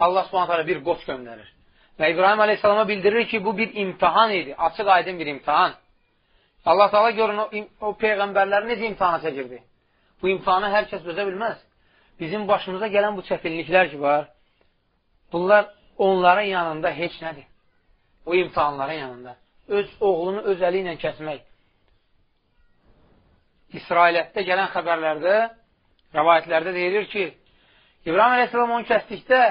Allah subhanətə bir qoç göndərir. Və İbrahim aleyhissalama bildirir ki, bu bir imtihan idi. Açıq aydın bir imtihan. Allah Teala görün o, o peyğəmbərləri necə imtihana çəkirdi. Bu imtihanı hər kəs dözə bilməz. Bizim başımıza gələn bu çətinliklər ki var, bunlar onların yanında heç nədir. O imtihanların yanında. öz oğlunu öz əli ilə kəsmək. İsrailiyyətdə gələn xəbərlərdə, rəvayətlərdə deyilir ki, İbrahim Aleyhisselam onu kəsdikdə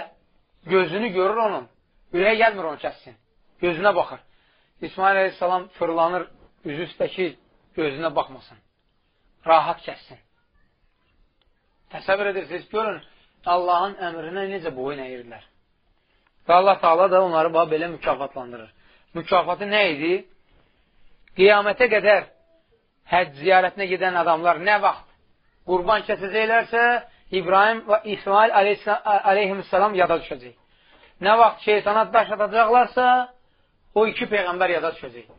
gözünü görür onun. Ürəyə gəlmir onu kəssin. Gözünə baxır. İsmail Aleyhisselam fırlanır üzü üstəki gözünə baxmasın. Rahat kəssin. Təsəvvür edirsiniz, görün, Allahın əmrinə necə boyun əyirlər. Və Allah Taala da onları belə mükafatlandırır. Mükafatı nə idi? Qiyamətə qədər həcc ziyarətinə gedən adamlar nə vaxt qurban kəsəcəklərsə, İbrahim və İsmail aleyhissalam yada düşəcək. Nə vaxt şeytana daş atacaqlarsa, o iki peyğəmbər yada düşəcək.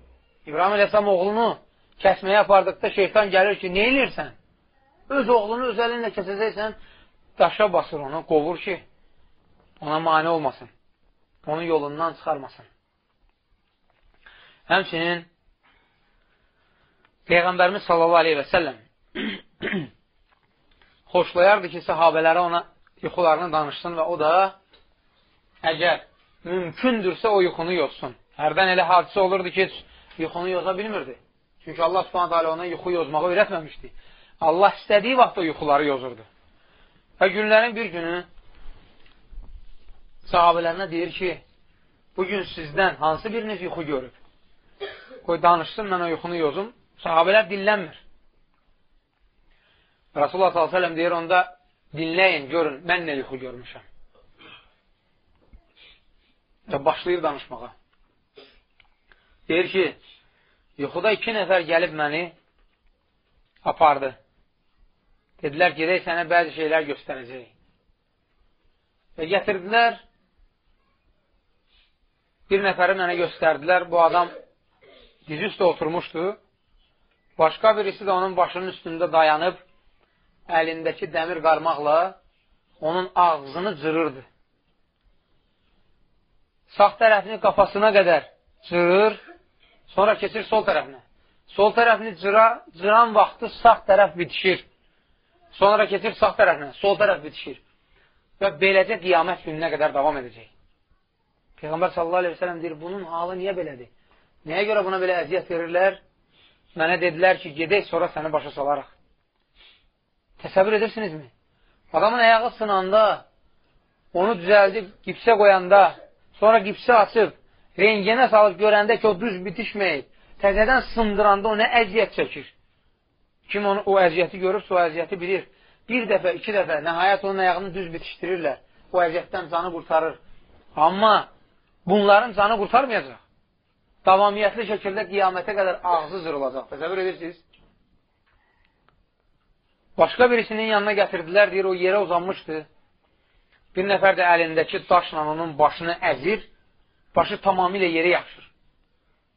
İbrahim aleyhissalam oğlunu kəsməyə apardıqda şeytan gəlir ki, nə elirsən? Öz oğlunu öz əlinlə kəsəcəksən, daşa basır onu, qovur ki, ona mani olmasın. Onun yolundan çıxarmasın. Həmçinin Peyğəmbərimiz sallallahu aleyhi və səlləm xoşlayardı ki, sahabələrə ona yuxularını danışsın və o da əgər mümkündürsə o yuxunu yozsun. Hərdən elə hadisə olurdu ki, yuxunu yoza bilmirdi. Çünki Allah subhanət hələ ona yuxu yozmağı öyrətməmişdi. Allah istədiyi vaxt o yuxuları yozurdu. Və günlərin bir günü sahabələrinə deyir ki, bugün sizdən hansı biriniz yuxu görüb? Qoy danışsın, mən o yuxunu yozum. Sahabələr dinlənmir. Rasulullah s.ə.v deyir, onda dinləyin, görün, mən nə yuxu görmüşəm. Və başlayır danışmağa. Deyir ki, yuxuda iki nəfər gəlib məni apardı. Dedilər, gedək sənə bəzi şeylər göstərəcək. Və gətirdilər, bir nəfəri mənə göstərdilər, bu adam dizi üstə oturmuşdu. Başqa birisi də onun başının üstündə dayanıb, əlindəki dəmir qarmaqla onun ağzını cırırdı. Sağ tərəfini qafasına qədər cırır, sonra keçir sol tərəfinə. Sol tərəfini cıra, cıran vaxtı sağ tərəf bitişir. Sonra keçir sağ tərəfinə, sol tərəf bitişir. Və beləcə qiyamət gününə qədər davam edəcək. Peyğəmbər sallallahu aleyhi ve sellem deyir, bunun halı niyə belədir? Nəyə görə buna belə əziyyət verirlər? Mənə dedilər ki, gedək, sonra səni başa salaraq. Təsəvvür edirsinizmi? Adamın ayağı sınanda, onu düzəldib, gipsə qoyanda, sonra gipsə açıb, rengenə salıb görəndə ki, o düz bitişməyib, təzədən sındıranda o nə əziyyət çəkir. Kim onu, o əziyyəti görübsə, o əziyyəti bilir. Bir dəfə, iki dəfə, nəhayət onun ayağını düz bitişdirirlər. O əziyyətdən canı qurtarır. Amma bunların canı qurtarmayacaq. Davamiyyətli şəkildə qiyamətə qədər ağzı zırılacaq. Təsəvvür edirsiniz? Başqa birisinin yanına gətirdilər, deyir, o yerə uzanmışdı. Bir nəfər də əlindəki daşla onun başını əzir, başı tamamilə yerə yaxşır.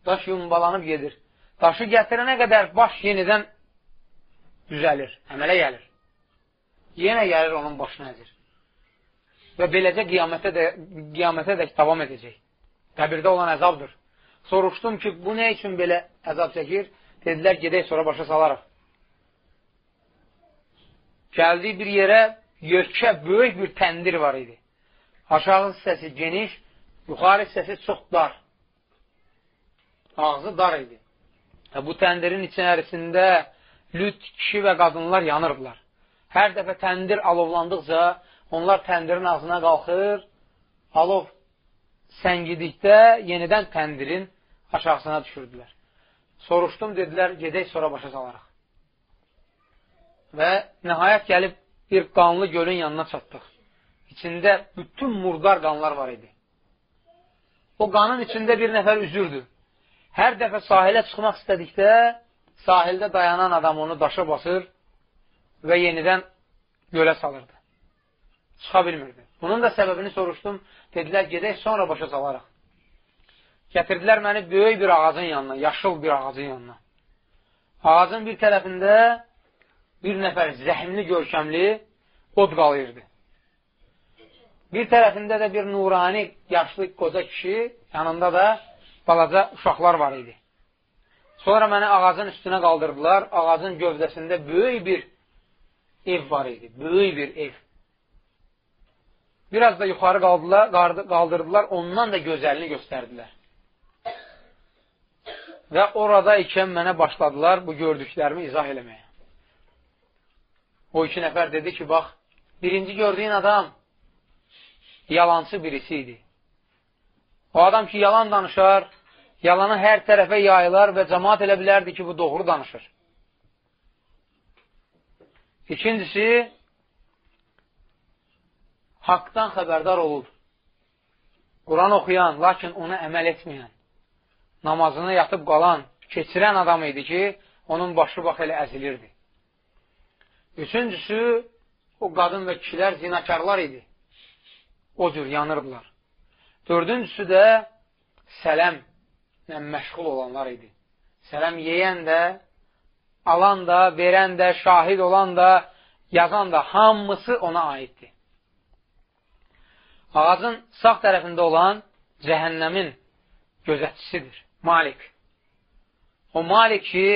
Daş yumbalanıb gedir. Daşı gətirənə qədər baş yenidən düzəlir, əmələ gəlir. Yenə gəlir onun başını əzir. Və beləcə qiyamətə də, qiyamətə də davam edəcək. Qəbirdə olan əzabdır. Soruşdum ki, bu nə üçün belə əzab çəkir? Dedilər, gedək, sonra başa salaraq. Gəldiyi bir yerə yökə, böyük bir təndir var idi. Aşağı hissəsi geniş, yuxarı hissəsi çox dar. Ağzı dar idi. Və bu təndirin içərisində lüt kişi və qadınlar yanırdılar. Hər dəfə təndir alovlandıqca onlar təndirin ağzına qalxır, alov səngidikdə yenidən təndirin aşağısına düşürdülər. Soruşdum, dedilər, gedək, sonra başa salaraq və nəhayət gəlib bir qanlı gölün yanına çatdıq. İçində bütün murdar qanlar var idi. O qanın içində bir nəfər üzürdü. Hər dəfə sahilə çıxmaq istədikdə, sahildə dayanan adam onu daşa basır və yenidən gölə salırdı. Çıxa bilmirdi. Bunun da səbəbini soruşdum. Dedilər, gedək, sonra başa salaraq. Gətirdilər məni böyük bir ağacın yanına, yaşıl bir ağacın yanına. Ağacın bir tərəfində bir nəfər zəhmli, görkəmli od qalırdı. Bir tərəfində də bir nurani, yaşlı qoca kişi, yanında da balaca uşaqlar var idi. Sonra məni ağacın üstünə qaldırdılar. Ağacın gövdəsində böyük bir ev var idi. Böyük bir ev. Biraz da yuxarı qaldılar, qaldırdılar. Ondan da gözəlini göstərdilər. Və orada ikən mənə başladılar bu gördüklərimi izah eləməyə. O iki nəfər dedi ki, bax, birinci gördüyün adam yalancı birisi idi. O adam ki, yalan danışar, yalanı hər tərəfə yayılar və cəmaat elə bilərdi ki, bu doğru danışır. İkincisi, haqdan xəbərdar olur. Quran oxuyan, lakin ona əməl etməyən, namazını yatıb qalan, keçirən adam idi ki, onun başı bax elə əzilirdi. Üçüncüsü, o qadın və kişilər zinakarlar idi. O cür yanırdılar. Dördüncüsü də sələmlə məşğul olanlar idi. Sələm yeyən də, alan da, verən də, şahid olan da, yazan da, hamısı ona aiddir. Ağacın sağ tərəfində olan cəhənnəmin gözətçisidir. Malik. O Malik ki,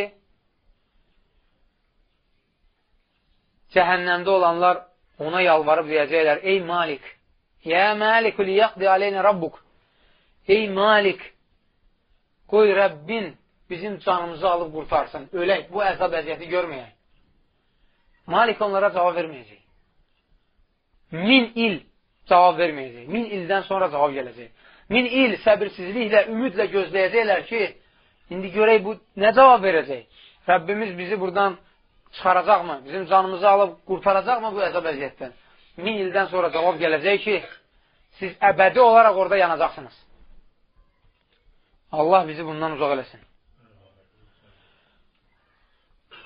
cəhənnəmdə olanlar ona yalvarıb deyəcəklər, ey Malik, yə Malikul yaqdi aleynə Rabbuk, ey Malik, qoy Rəbbin bizim canımızı alıb qurtarsın, ölək, bu əzab əziyyəti görməyək. Malik onlara cavab verməyəcək. Min il cavab verməyəcək. Min ildən sonra cavab gələcək. Min il səbirsizliklə, ümidlə gözləyəcəklər ki, indi görək bu nə cavab verəcək? Rəbbimiz bizi buradan çıxaracaqmı? Bizim canımızı alıb qurtaracaqmı bu əzab əziyyətdən? Min ildən sonra cavab gələcək ki, siz əbədi olaraq orada yanacaqsınız. Allah bizi bundan uzaq eləsin.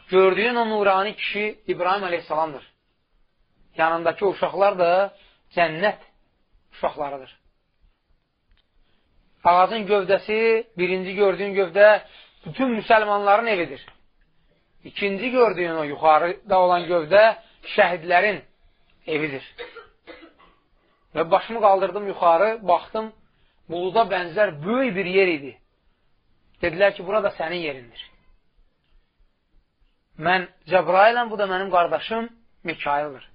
Gördüyün o nurani kişi İbrahim aleyhissalamdır. Yanındakı uşaqlar da cənnət uşaqlarıdır. Ağacın gövdəsi, birinci gördüyün gövdə bütün müsəlmanların evidir. İkinci gördüyün o yuxarıda olan gövdə şəhidlərin evidir. Və başımı qaldırdım yuxarı, baxdım, buluda bənzər böyük bir yer idi. Dedilər ki, burada sənin yerindir. Mən Cəbrailəm, bu da mənim qardaşım Mikaildir.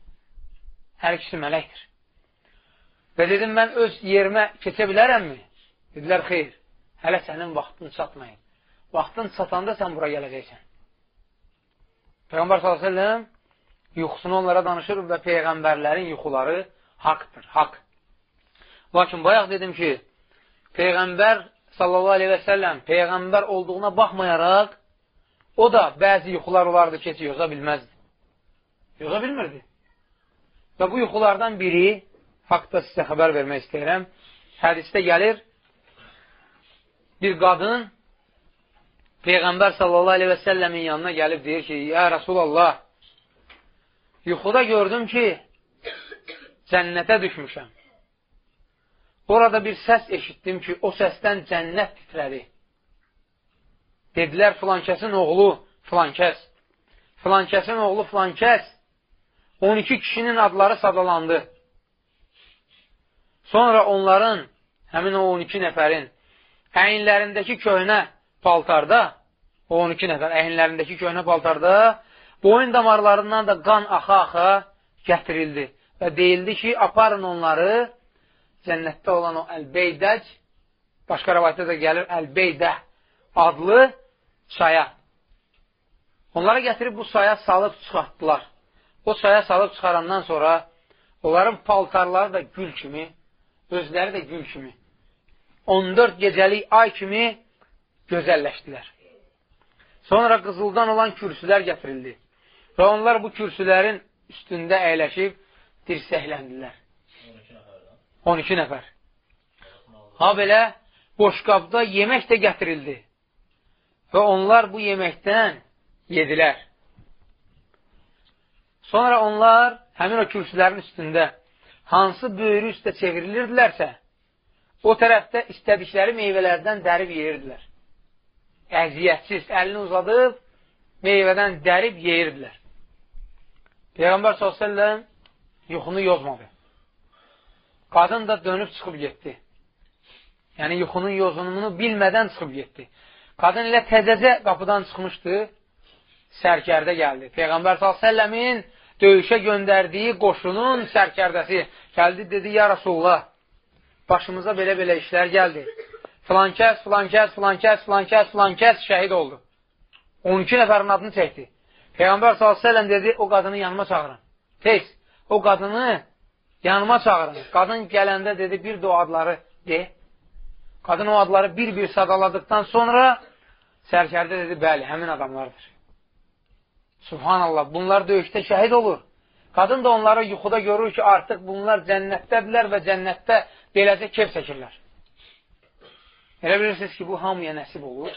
Hər ikisi mələkdir. Və dedim, mən öz yerimə keçə bilərəmmi? Dedilər, xeyr, hələ sənin vaxtın çatmayın. Vaxtın çatanda sən bura gələcəksən. Peyğəmbər s.ə.v yuxusunu onlara danışır və Peyğəmbərlərin yuxuları haqdır, haqq. Lakin bayaq dedim ki, Peyğəmbər səlləm Peyğəmbər olduğuna baxmayaraq, o da bəzi yuxular olardı ki, yoza bilməzdi. Yoza bilmirdi. Və bu yuxulardan biri haqda sizə xəbər vermək istəyirəm. Hədisdə gəlir, bir qadın Peyğəmbər sallallahu aleyhi və səlləmin yanına gəlib deyir ki, Ya Rasulallah, yuxuda gördüm ki, cənnətə düşmüşəm. Orada bir səs eşitdim ki, o səsdən cənnət titrədi. Dedilər, filankəsin oğlu filankəs, filankəsin oğlu filankəs, 12 kişinin adları sadalandı. Sonra onların, həmin o 12 nəfərin əyinlərindəki köhnə paltarda, o 12 nəfər əyinlərindəki köhnə paltarda boyun damarlarından da qan axa-axa gətirildi. Və deyildi ki, aparın onları cənnətdə olan o Əl-Beydəc, başqa rəvayətdə də gəlir Əl-Beydə adlı çaya. Onları gətirib bu saya salıb çıxartdılar. O saya salıb çıxarandan sonra onların paltarları da gül kimi özləri də gül kimi, 14 gecəlik ay kimi gözəlləşdilər. Sonra qızıldan olan kürsülər gətirildi və onlar bu kürsülərin üstündə əyləşib dirsəkləndilər. 12 nəfər. Ha belə boşqabda yemək də gətirildi və onlar bu yeməkdən yedilər. Sonra onlar həmin o kürsülərin üstündə hansı böyrü üstə çevrilirdilərsə, o tərəfdə istədikləri meyvələrdən dərib yeyirdilər. Əziyyətsiz, əlini uzadıb, meyvədən dərib yeyirdilər. Peyğəmbər s.ə.v yuxunu yozmadı. Qadın da dönüb çıxıb getdi. Yəni, yuxunun yozunumunu bilmədən çıxıb getdi. Qadın ilə təzəcə qapıdan çıxmışdı, sərkərdə gəldi. Peyğəmbər s.ə.v-in döyüşə göndərdiyi qoşunun sərkərdəsi gəldi, dedi, ya Rasulullah, başımıza belə-belə işlər gəldi. filan kəs, filan kəs, filan kəs, filan kəs, filan kəs şəhid oldu. 12 nəfərin adını çəkdi. Peyğəmbər s.ə.v dedi, o qadını yanıma çağırın. Tez, o qadını yanıma çağırın. Qadın gələndə dedi, bir də o adları de. Qadın o adları bir-bir sadaladıqdan sonra sərkərdə dedi, bəli, həmin adamlardır. Subhanallah, bunlar döyüşdə şəhid olur. Qadın da onları yuxuda görür ki, artıq bunlar cənnətdədirlər və cənnətdə beləcə kef çəkirlər. Elə bilirsiniz ki, bu hamıya nəsib olur.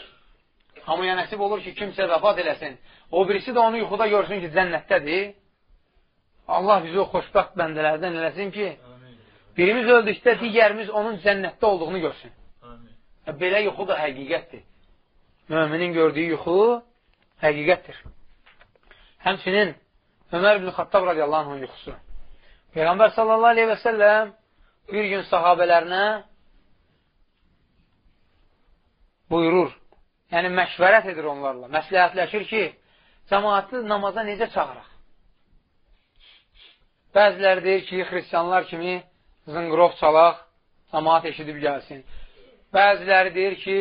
Hamıya nəsib olur ki, kimsə vəfat eləsin. O birisi də onu yuxuda görsün ki, cənnətdədir. Allah bizi o xoşbəxt bəndələrdən eləsin ki, birimiz öldükdə digərimiz onun cənnətdə olduğunu görsün. Belə yuxu da həqiqətdir. Möminin gördüyü yuxu həqiqətdir. Həmçinin Ömər ibn Xattab radiyallahu anhın yuxusu. Peyğəmbər sallallahu aleyhi və səlləm bir gün sahabələrinə buyurur, yəni məşvərət edir onlarla, məsləhətləşir ki, cəmaatı namaza necə çağıraq? Bəziləri deyir ki, xristiyanlar kimi zınqrov çalaq, cəmaat eşidib gəlsin. Bəziləri deyir ki,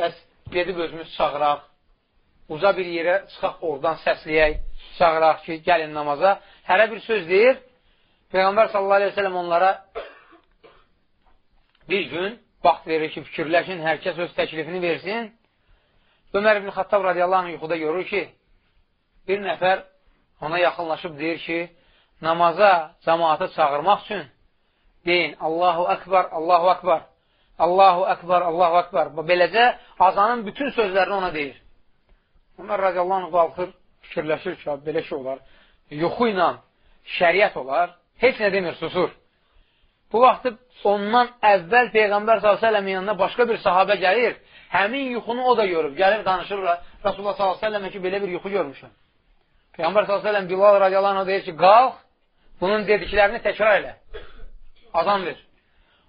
bəs gedib özümüz çağıraq, uca bir yerə çıxaq, oradan səsləyək, çağıraq ki, gəlin namaza. Hərə bir söz deyir, Peyğəmbər sallallahu aleyhi ve sellem onlara bir gün vaxt verir ki, fikirləşin, hər kəs öz təklifini versin. Ömər ibn Xattab radiyallahu anh yuxuda görür ki, bir nəfər ona yaxınlaşıb deyir ki, namaza cəmaatı çağırmaq üçün deyin, Allahu Akbar, Allahu Akbar, Allahu Akbar, Allahu Akbar. Beləcə azanın bütün sözlərini ona deyir. Ömər radiyallahu anh qalxır, fikirləşir ki, belə şey olar. Yuxu ilə şəriət olar, heç nə demir, susur. Bu vaxtı ondan əvvəl Peyğəmbər s.ə.v yanına başqa bir sahabə gəlir, həmin yuxunu o da görüb, gəlir, danışır Rasulullah s.ə.və ki, belə bir yuxu görmüşəm. Peyğəmbər s.ə.v Bilal radiyallahu anh deyir ki, qalx, bunun dediklərini təkrar elə. Azan ver.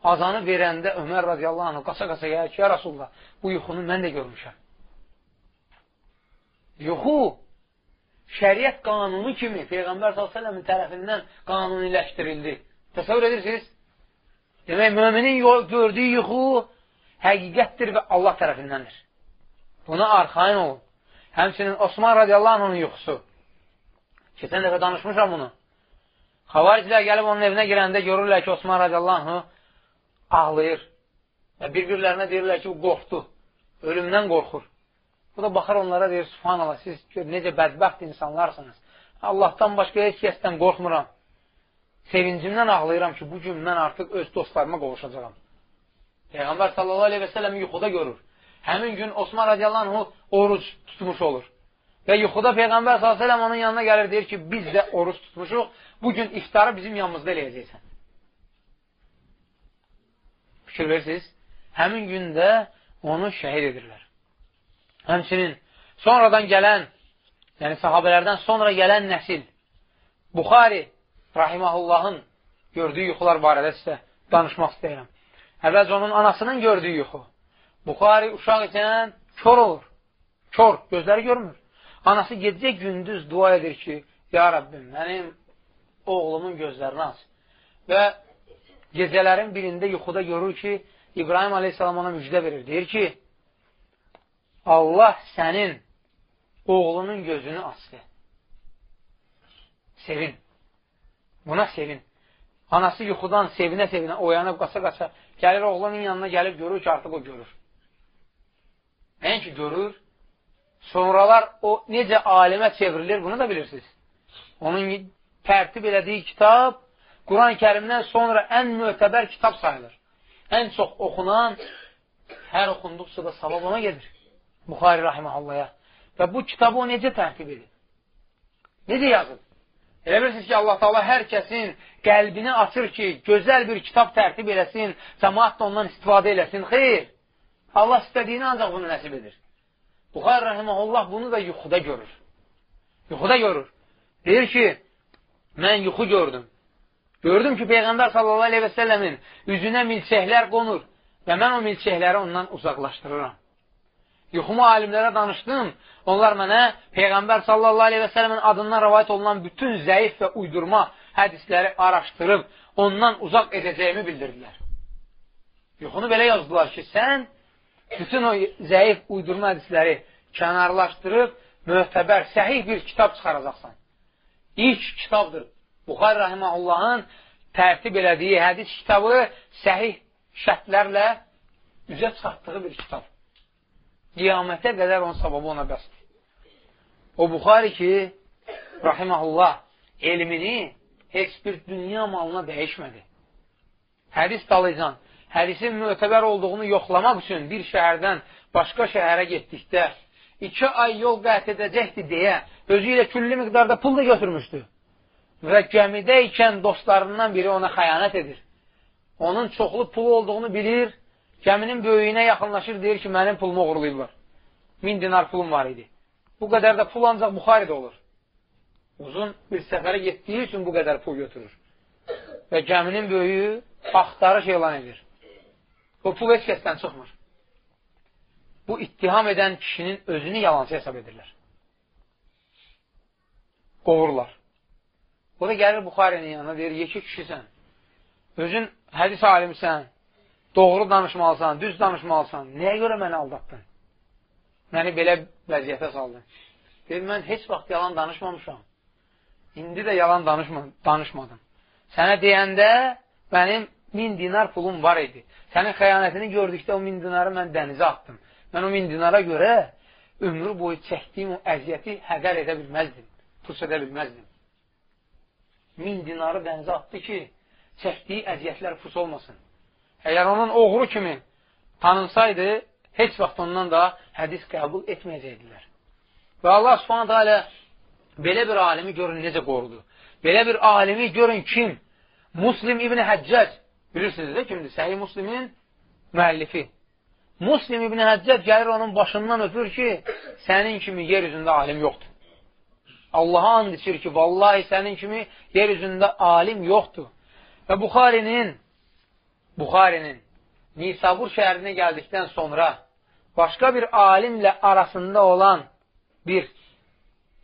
Azanı verəndə Ömər radiyallahu anh qasa-qasa gəlir ki, ya Rasulullah, bu yuxunu mən də görmüşəm. Yuxu şəriət qanunu kimi Peyğəmbər s.ə.v-in tərəfindən qanuniləşdirildi. Təsəvvür edirsiniz? Demək, müminin gördüyü yuxu həqiqətdir və Allah tərəfindəndir. Buna arxain olun. Həmçinin Osman radiyallahu anhın yuxusu. Keçən dəfə danışmışam bunu. Xavaricilər gəlib onun evinə girəndə görürlər ki, Osman radiyallahu anhı ağlayır. Və bir-birlərinə deyirlər ki, qorxdu. Ölümdən qorxur. Bu da baxır onlara deyir, subhanallah, siz necə bədbəxt insanlarsınız. Allahdan başqa heç kəsdən qorxmuram. Sevincimdən ağlayıram ki, bu gün mən artıq öz dostlarıma qovuşacağam. Peyğəmbər sallallahu aleyhi və sələm yuxuda görür. Həmin gün Osman radiyallahu anh oruc tutmuş olur. Və yuxuda Peyğəmbər sallallahu aleyhi onun yanına gəlir, deyir ki, biz də oruc tutmuşuq, bu gün iftarı bizim yanımızda eləyəcəksən. Fikir verirsiniz? Həmin gündə onu şəhid edirlər. Həmçinin sonradan gələn, yəni sahabələrdən sonra gələn nəsil, Buxari rahiməhullahın gördüyü yuxular barədə sizə danışmaq istəyirəm. Əvvəlcə onun anasının gördüyü yuxu. Buxari uşaq ikən kör olur. Kör, gözləri görmür. Anası gecə gündüz dua edir ki, Ya Rabbim, mənim oğlumun gözlərini aç. Və gecələrin birində yuxuda görür ki, İbrahim aleyhissalam ona müjdə verir. Deyir ki, Allah sənin oğlunun gözünü açdı. Sevin. Buna sevin. Anası yuxudan sevinə-sevinə oyanıb qaça-qaça gəlir oğlunun yanına gəlib görür ki, artıq o görür. Nəinki görür, sonralar o necə alimə çevrilir, bunu da bilirsiniz. Onun tərtib elədiyi kitab Quran-ı kərimdən sonra ən mötəbər kitab sayılır. Ən çox oxunan, hər oxunduqca da savab ona gedir. Buxari rahiməhallaya. Və bu kitabı o necə tərtib edir? Necə yazır? Elə bilirsiniz ki, Allah Taala hər kəsin qəlbini açır ki, gözəl bir kitab tərtib eləsin, cəmaat da ondan istifadə eləsin. Xeyr, Allah istədiyini ancaq bunu nəsib edir. Buxar rəhiməhullah bunu da yuxuda görür. Yuxuda görür. Deyir ki, mən yuxu gördüm. Gördüm ki, Peyğəmbər sallallahu aleyhi və səlləmin üzünə milçəklər qonur və mən o milçəkləri ondan uzaqlaşdırıram. Yuxumu alimlərə danışdım. Onlar mənə Peyğəmbər sallallahu aleyhi və sələmin adından rəvayət olunan bütün zəif və uydurma hədisləri araşdırıb ondan uzaq edəcəyimi bildirdilər. Yuxunu belə yazdılar ki, sən bütün o zəif uydurma hədisləri kənarlaşdırıb, möhtəbər, səhih bir kitab çıxaracaqsan. İlk kitabdır. Buxar Rahiməhullahın tərtib elədiyi hədis kitabı səhih şərtlərlə üzə çıxartdığı bir kitab. Qiyamətə qədər onun savabı ona bəsdir. O Buxari ki, Rahiməhullah elmini heç bir dünya malına dəyişmədi. Hədis dalıcan, hədisin mötəbər olduğunu yoxlamaq üçün bir şəhərdən başqa şəhərə getdikdə iki ay yol qət edəcəkdir deyə özü ilə külli miqdarda pul da götürmüşdü. Və gəmidə ikən dostlarından biri ona xəyanət edir. Onun çoxlu pulu olduğunu bilir, gəminin böyüyünə yaxınlaşır, deyir ki, mənim pulumu uğurlayırlar. Min dinar pulum var idi. Bu qədər də pul ancaq Buxaridə olur. Uzun bir səfərə getdiyi üçün bu qədər pul götürür. Və gəminin böyüyü axtarış elan edir. Bu pul heç kəsdən çıxmır. Bu ittiham edən kişinin özünü yalancı hesab edirlər. Qovurlar. O da gəlir Buxarinin yanına, deyir, yeki kişisən, özün hədis alimsən, doğru danışmalısan, düz danışmalısan, nəyə görə məni aldatdın? Məni belə vəziyyətə saldın. Deyir, mən heç vaxt yalan danışmamışam. İndi də yalan danışma, danışmadım. Sənə deyəndə mənim min dinar pulum var idi. Sənin xəyanətini gördükdə o min dinarı mən dənizə atdım. Mən o min dinara görə ömrü boyu çəkdiyim o əziyyəti hədər edə bilməzdim, pus edə bilməzdim. Min dinarı dənizə atdı ki, çəkdiyi əziyyətlər pus olmasın. Əgər onun oğru kimi tanınsaydı, heç vaxt ondan da hədis qəbul etməyəcəkdilər. Və Allah subhanətə alə belə bir alimi görün necə qorudu. Belə bir alimi görün kim? Muslim İbn Həccac. Bilirsiniz də kimdir? Səhih Muslimin müəllifi. Muslim İbn Həccac gəlir onun başından öpür ki, sənin kimi yer üzündə alim yoxdur. Allaha and içir ki, vallahi sənin kimi yer üzündə alim yoxdur. Və Buxarinin Buxarinin Nisabur şəhərinə gəldikdən sonra başqa bir alimlə arasında olan bir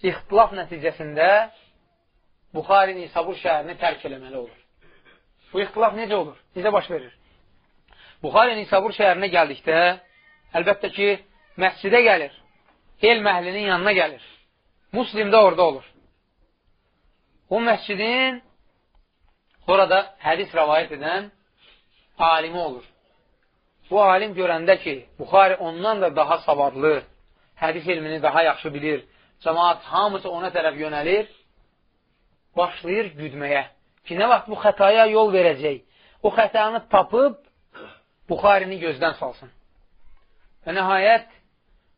ixtilaf nəticəsində Buxari Nisabur şəhərini tərk eləməli olur. Bu ixtilaf necə olur? Necə baş verir? Buxari Nisabur şəhərinə gəldikdə, əlbəttə ki, məscidə gəlir, elm əhlinin yanına gəlir. Muslim də orada olur. O məscidin orada hədis rəvayət edən alimi olur. Bu alim görəndə ki, Buxari ondan da daha savadlı, hədis elmini daha yaxşı bilir, cəmaat hamısı ona tərəf yönəlir, başlayır güdməyə ki, nə vaxt bu xətaya yol verəcək, o xətanı tapıb Buxarini gözdən salsın. Və nəhayət,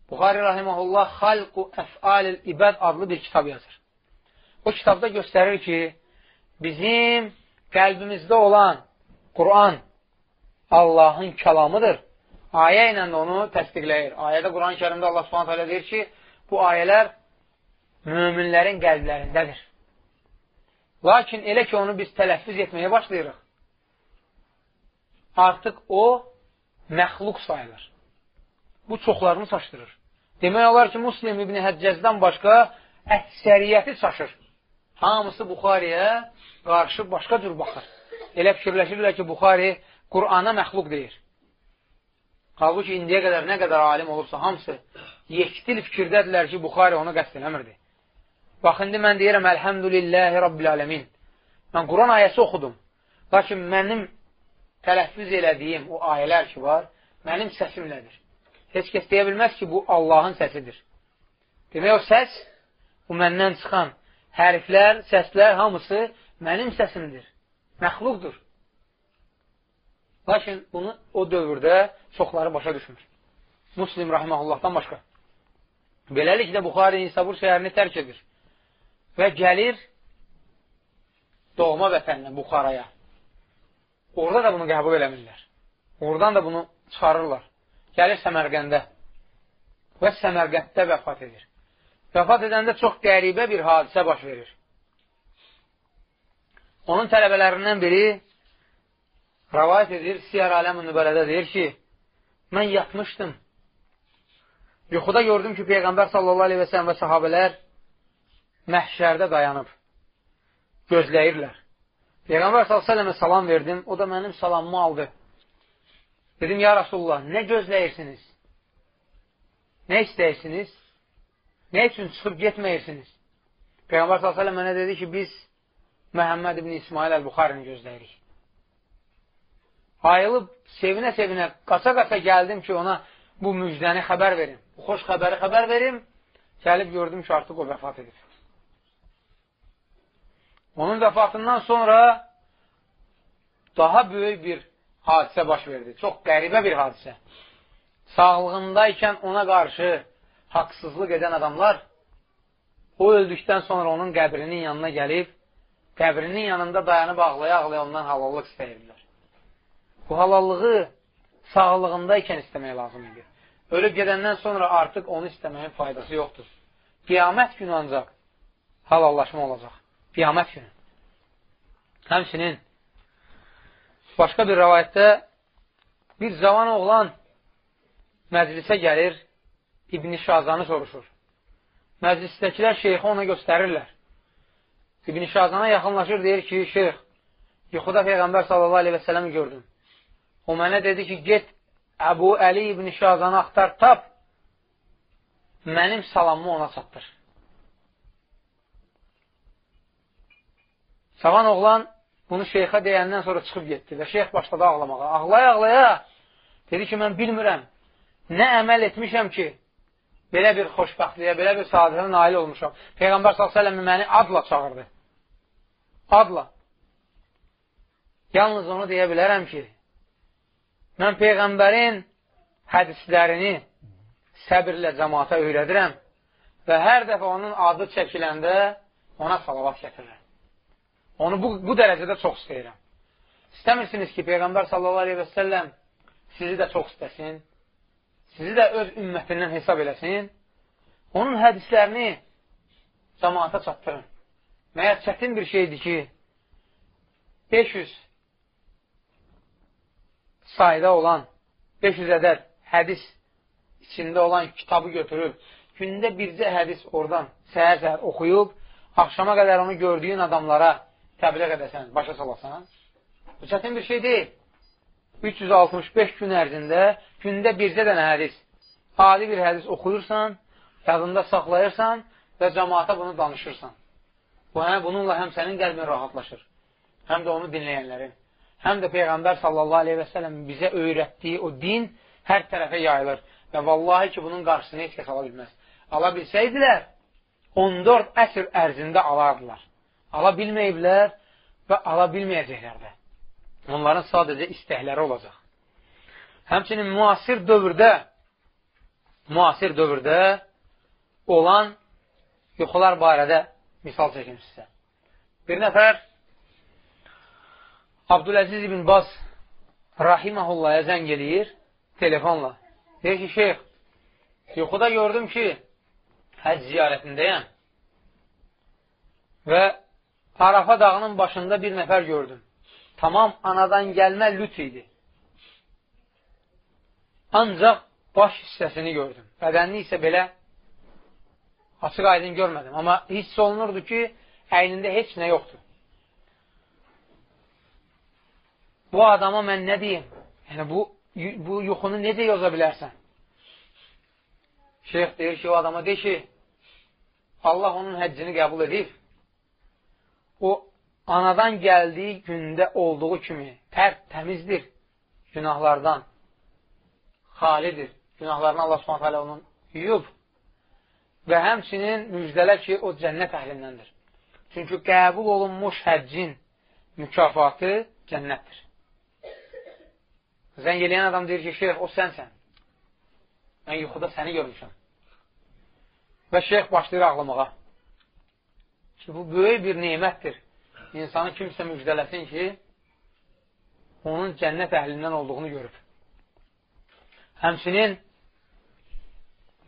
Buxari Rahiməhullah Xalqu Əf'alil İbəd adlı bir kitab yazır. O kitabda göstərir ki, bizim qəlbimizdə olan Quran Allahın kəlamıdır. Ayə ilə də onu təsdiqləyir. Ayədə Quran-ı kərimdə Allah subhanət hələ deyir ki, bu ayələr müminlərin qəlblərindədir. Lakin elə ki, onu biz tələffüz etməyə başlayırıq, artıq o məxluq sayılır. Bu çoxlarını çaşdırır. Demək olar ki, Muslim İbn Həccəzdən başqa əksəriyyəti çaşır. Hamısı Buxariyə qarşı başqa cür baxır. Elə fikirləşirlər ki, Buxari Qurana məxluq deyir. Halbuki indiyə qədər nə qədər alim olursa, hamısı yekdil fikirdədirlər ki, Buxari onu qəst eləmirdi. Bax, indi mən deyirəm, Əlhəmdülilləhi Rabbil Aləmin. Mən Quran ayəsi oxudum. Lakin mənim tələffüz elədiyim o ayələr ki var, mənim səsimlədir. Heç kəs deyə bilməz ki, bu Allahın səsidir. Demək, o səs, bu məndən çıxan hərflər, səslər hamısı mənim səsimdir. Məxluqdur. Lakin bunu o dövrdə çoxları başa düşmür. Muslim Rahiməhullahdan başqa. Beləliklə, Buxari İnsabur şəhərini tərk edir və gəlir doğma vətəninə, Buxaraya. Orada da bunu qəbul eləmirlər. Oradan da bunu çıxarırlar. Gəlir Səmərqəndə və Səmərqənddə vəfat edir. Vəfat edəndə çox qəribə bir hadisə baş verir. Onun tələbələrindən biri rəvayət edir, Siyar Aləm-ı Nübələdə deyir ki, mən yatmışdım. Yuxuda gördüm ki, Peyğəmbər sallallahu aleyhi və sələm və sahabələr məhşərdə dayanıb, gözləyirlər. Peyğəmbər s.ə.və salam verdim, o da mənim salamımı aldı. Dedim, ya Rasulullah, nə gözləyirsiniz? Nə istəyirsiniz? Nə üçün çıxıb getməyirsiniz? Peyğəmbər s.ə.v mənə dedi ki, biz Məhəmməd ibn İsmail Əl-Buxarini gözləyirik. Ayılıb, sevinə-sevinə, qaça-qaça gəldim ki, ona bu müjdəni xəbər verim. Bu xoş xəbəri xəbər verim. Gəlib gördüm ki, artıq o vəfat edib. Onun vəfatından sonra daha böyük bir hadisə baş verdi. Çox qəribə bir hadisə. Sağlığındaykən ona qarşı haqsızlıq edən adamlar o öldükdən sonra onun qəbrinin yanına gəlib, qəbrinin yanında dayanıb ağlaya-ağlaya ondan halallıq istəyirlər. Bu halallığı sağlığındaykən istəmək lazım idi. Ölüb gedəndən sonra artıq onu istəməyin faydası yoxdur. Qiyamət günü ancaq halallaşma olacaq. Qiyamət günü. Həmçinin başqa bir rəvayətdə bir cavan oğlan məclisə gəlir, İbn-i Şazanı soruşur. Məclisdəkilər şeyxi ona göstərirlər. İbn-i Şazana yaxınlaşır, deyir ki, şeyx, yuxuda Peyğəmbər sallallahu aleyhi və sələmi gördüm. O mənə dedi ki, get Əbu Əli İbn-i Şazanı axtar, tap, mənim salamımı ona çatdır. Cavan oğlan bunu şeyxə deyəndən sonra çıxıb getdi və şeyx başladı ağlamağa. Ağlaya-ağlaya dedi ki, mən bilmirəm, nə əməl etmişəm ki, belə bir xoşbəxtliyə, belə bir saadətə nail olmuşam. Peyğəmbər s.ə.v məni adla çağırdı. Adla. Yalnız onu deyə bilərəm ki, mən Peyğəmbərin hədislərini səbirlə cəmaata öyrədirəm və hər dəfə onun adı çəkiləndə ona salavat gətirirəm. Onu bu, bu dərəcədə çox istəyirəm. İstəmirsiniz ki, Peyğəmbər sallallahu aleyhi və səlləm sizi də çox istəsin, sizi də öz ümmətindən hesab eləsin, onun hədislərini cəmaata çatdırın. Məyər çətin bir şeydir ki, 500 sayda olan 500 ədəd hədis içində olan kitabı götürüb, gündə bircə hədis oradan səhər-səhər oxuyub, axşama qədər onu gördüyün adamlara təbliğ edəsən, başa salasan. Bu çətin bir şey deyil. 365 gün ərzində gündə bircə dənə hədis, adi bir hədis oxuyursan, yadında saxlayırsan və cəmaata bunu danışırsan. Bu, hə, bununla həm sənin qəlbin rahatlaşır, həm də onu dinləyənlərin, həm də Peyğəmbər sallallahu aleyhi və sələm bizə öyrətdiyi o din hər tərəfə yayılır. Və vallahi ki, bunun qarşısını heç kəs ala bilməz. Ala bilsəydilər, 14 əsr ərzində alardılar. Ala bilməyiblər və ala bilməyəcəklər də. Onların sadəcə istəkləri olacaq. Həmçinin müasir dövrdə müasir dövrdə olan yuxular barədə misal çəkim sizə. Bir nəfər Abdüləziz ibn Baz Rahimahullaya zəng eləyir telefonla. Deyir ki, şeyx, yuxuda gördüm ki, həc ziyarətindəyəm və Arafa dağının başında bir nəfər gördüm tamam anadan gəlmə lüt idi. Ancaq baş hissəsini gördüm. Bədənini isə belə açıq aydın görmədim. Amma hiss olunurdu ki, əynində heç nə yoxdur. Bu adama mən nə deyim? Yəni, bu, bu yuxunu necə yoza bilərsən? Şeyx deyir ki, o adama deyir ki, Allah onun həccini qəbul edib. O anadan gəldiyi gündə olduğu kimi pərt, təmizdir günahlardan, xalidir. Günahlarını Allah hələ onun yuyub və həmçinin müjdələ ki, o cənnət əhlindəndir. Çünki qəbul olunmuş həccin mükafatı cənnətdir. Zəng eləyən adam deyir ki, şeyx, o sənsən. Mən yuxuda səni görmüşəm. Və şeyx başlayır ağlamağa. Ki, bu böyük bir neymətdir insanı kimsə müjdələsin ki, onun cənnət əhlindən olduğunu görüb. Həmsinin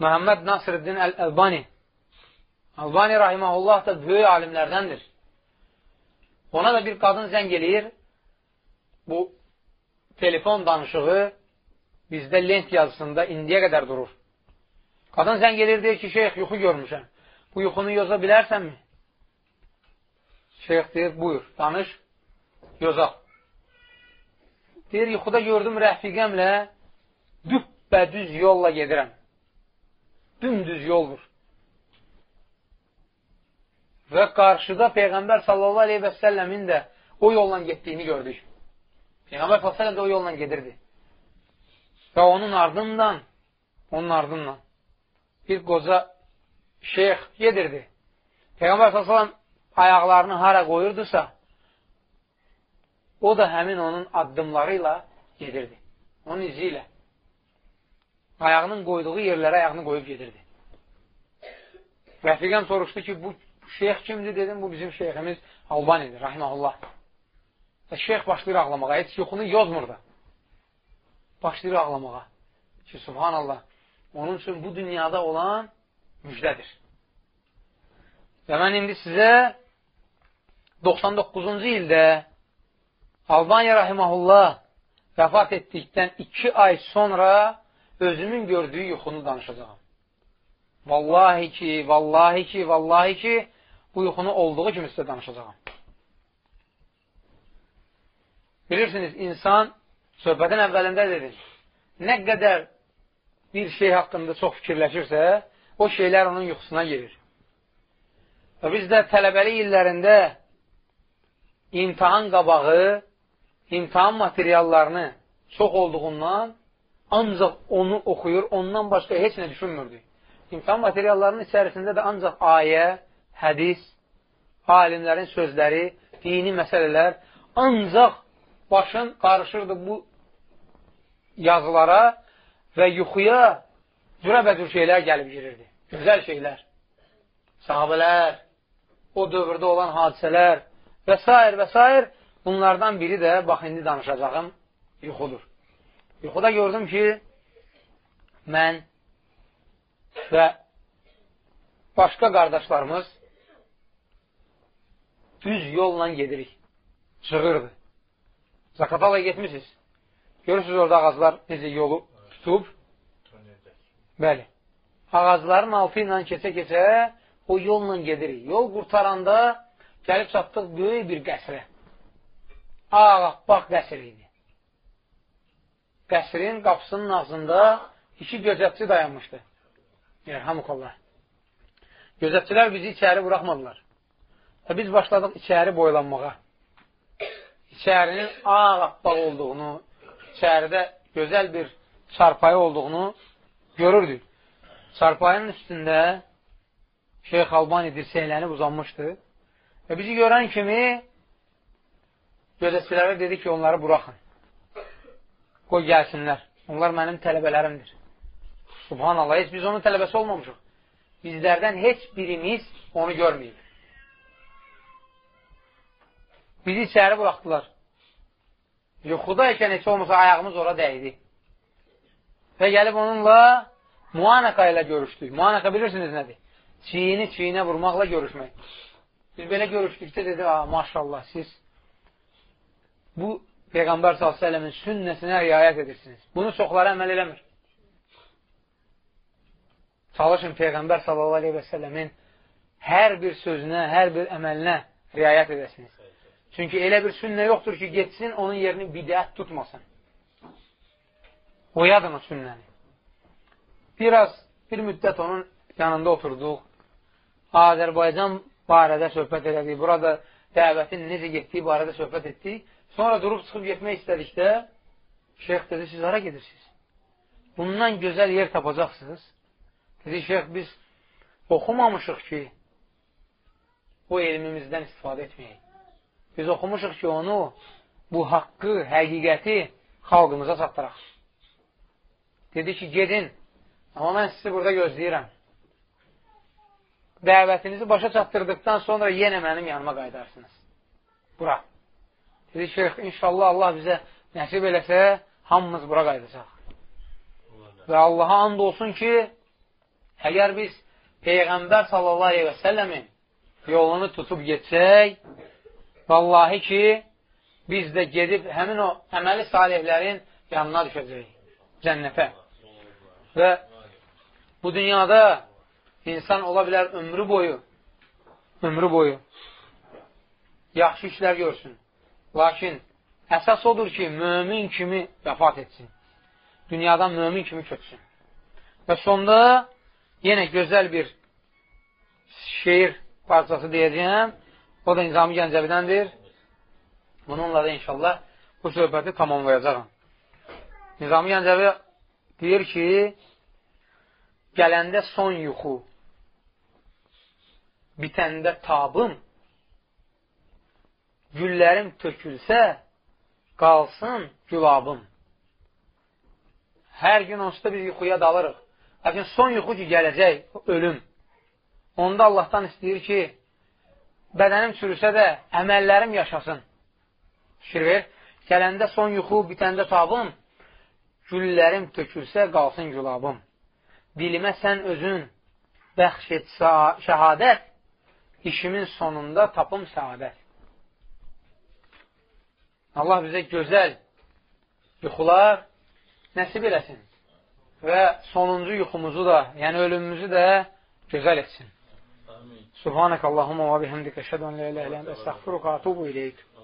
Məhəmməd Nasrəddin Əl-Əlbani Albani rahiməhullah da böyük alimlərdəndir. Ona da bir qadın zəng eləyir. Bu telefon danışığı bizdə lent yazısında indiyə qədər durur. Qadın zəng eləyir, deyir ki, şeyx, yuxu görmüşəm. Bu yuxunu yoza bilərsənmi? Şeyx deyir, buyur, danış, yozaq. Deyir, yuxuda gördüm rəfiqəmlə düppədüz yolla gedirəm. Dümdüz yoldur. Və qarşıda Peyğəmbər sallallahu aleyhi və səlləmin də o yolla getdiyini gördük. Peyğəmbər səlləm də o yolla gedirdi. Və onun ardından, onun ardından bir qoca şeyx gedirdi. Peyğəmbər sallallahu ayaqlarını hara qoyurdusa, o da həmin onun addımları ilə gedirdi. Onun izi ilə. Ayağının qoyduğu yerlərə ayağını qoyub gedirdi. Rəfiqəm soruşdu ki, bu şeyx kimdir? Dedim, bu bizim şeyximiz Albanidir, rahiməhullah. Və şeyx başlayır ağlamağa, heç yoxunu yozmur da. Başlayır ağlamağa. Ki, subhanallah, onun üçün bu dünyada olan müjdədir. Və mən indi sizə 99-cu ildə Albaniya rahiməhullah vəfat etdikdən iki ay sonra özümün gördüyü yuxunu danışacağım. Vallahi ki, vallahi ki, vallahi ki, bu yuxunu olduğu kimi sizə danışacağım. Bilirsiniz, insan söhbətin əvvəlində dedik, nə qədər bir şey haqqında çox fikirləşirsə, o şeylər onun yuxusuna gelir. Və biz də tələbəli illərində imtihan qabağı, imtihan materiallarını çox olduğundan ancaq onu oxuyur, ondan başqa heç nə düşünmürdük. İmtihan materiallarının içərisində də ancaq ayə, hədis, alimlərin sözləri, dini məsələlər, ancaq başın qarışırdı bu yazılara və yuxuya cürəbəcür şeylər gəlib girirdi. Gözəl şeylər. Sahabələr, o dövrdə olan hadisələr və s. və s. Bunlardan biri də, bax, indi danışacağım, yuxudur. Yuxuda gördüm ki, mən və başqa qardaşlarımız düz yolla gedirik. Çığırdı. Zakatala getmişsiniz. Görürsünüz orada ağaclar necə yolu tutub. Bəli. Ağacların altı ilə keçə-keçə o yolla gedirik. Yol qurtaranda gəlib çatdıq böyük bir qəsrə. Ağappaq qəsr idi qəsrin qapısının ağzında iki gözətçi dayanmışdı. Yerhamukallah. Gözətçilər bizi içəri buraxmadılar. Və biz başladıq içəri boylanmağa. İçərinin ağappaq olduğunu, içəridə gözəl bir çarpayı olduğunu görürdük. Çarpayının üstündə Şeyx Albani dirsəklənib uzanmışdı. Və bizi görən kimi gözətçilərə dedi ki, onları buraxın. Qoy gəlsinlər. Onlar mənim tələbələrimdir. Subhanallah, heç biz onun tələbəsi olmamışıq. Bizlərdən heç birimiz onu görməyib. Bizi içəri buraxdılar. Yuxuda ikən heç olmasa ayağımız ora dəydi. Və gəlib onunla muanəqa ilə görüşdük. Muanəqa bilirsiniz nədir? Çiyini çiyinə vurmaqla görüşmək. Biz belə görüşdükdə dedi, maşallah, siz bu Peyğəmbər s.ə.v-in sünnəsinə riayət edirsiniz. Bunu çoxları əməl eləmir. Çalışın Peyğəmbər s.ə.v-in hər bir sözünə, hər bir əməlinə riayət edəsiniz. Çünki elə bir sünnə yoxdur ki, getsin, onun yerini bidət tutmasın. Oyadın o sünnəni. Biraz, bir müddət onun yanında oturduq. Azərbaycan barədə söhbət elədik. Burada dəvətin necə getdiyi barədə söhbət etdik. Sonra durub çıxıb getmək istədikdə şeyx dedi, siz hara gedirsiniz? Bundan gözəl yer tapacaqsınız. Dedi, şeyx, biz oxumamışıq ki, o elmimizdən istifadə etməyək. Biz oxumuşuq ki, onu, bu haqqı, həqiqəti xalqımıza çatdıraq. Dedi ki, gedin, amma mən sizi burada gözləyirəm. Dəvətinizi başa çatdırdıqdan sonra yenə mənim yanıma qaydarsınız. Bura. Dedi, şeyx, inşallah Allah bizə nəsib eləsə, hamımız bura qayıdacaq. Və Allaha and olsun ki, əgər biz Peyğəmbər sallallahu aleyhi və səlləmin yolunu tutub getsək, vallahi ki, biz də gedib həmin o əməli salihlərin yanına düşəcəyik, cənnətə. Və bu dünyada insan ola bilər ömrü boyu, ömrü boyu yaxşı işlər görsün. Lakin Əsas odur ki, mömin kimi vəfat etsin. Dünyadan mömin kimi köçsün. Və sonda yenə gözəl bir şeir parçası deyəcəyəm. O da Nizami Gəncəvidəndir. Bununla da inşallah bu söhbəti tamamlayacaqam. Nizami Gəncəvi deyir ki, gələndə son yuxu, bitəndə tabım, güllərim tökülsə, qalsın gülabım. Hər gün onsuz biz yuxuya dalırıq. Lakin son yuxu ki, gələcək, ölüm. Onda Allahdan istəyir ki, bədənim çürüsə də əməllərim yaşasın. Fikir ver, gələndə son yuxu, bitəndə tabım, güllərim tökülsə, qalsın gülabım. Dilimə sən özün bəxş et şəhadət, işimin sonunda tapım səadət. Allah bizə gözəl yuxular nəsib eləsin və sonuncu yuxumuzu da, yəni ölümümüzü də gözəl etsin. Subhanək Allahumma və bihəmdikə şədən lə ilə ilə əstəxfiruqa atubu iləyik.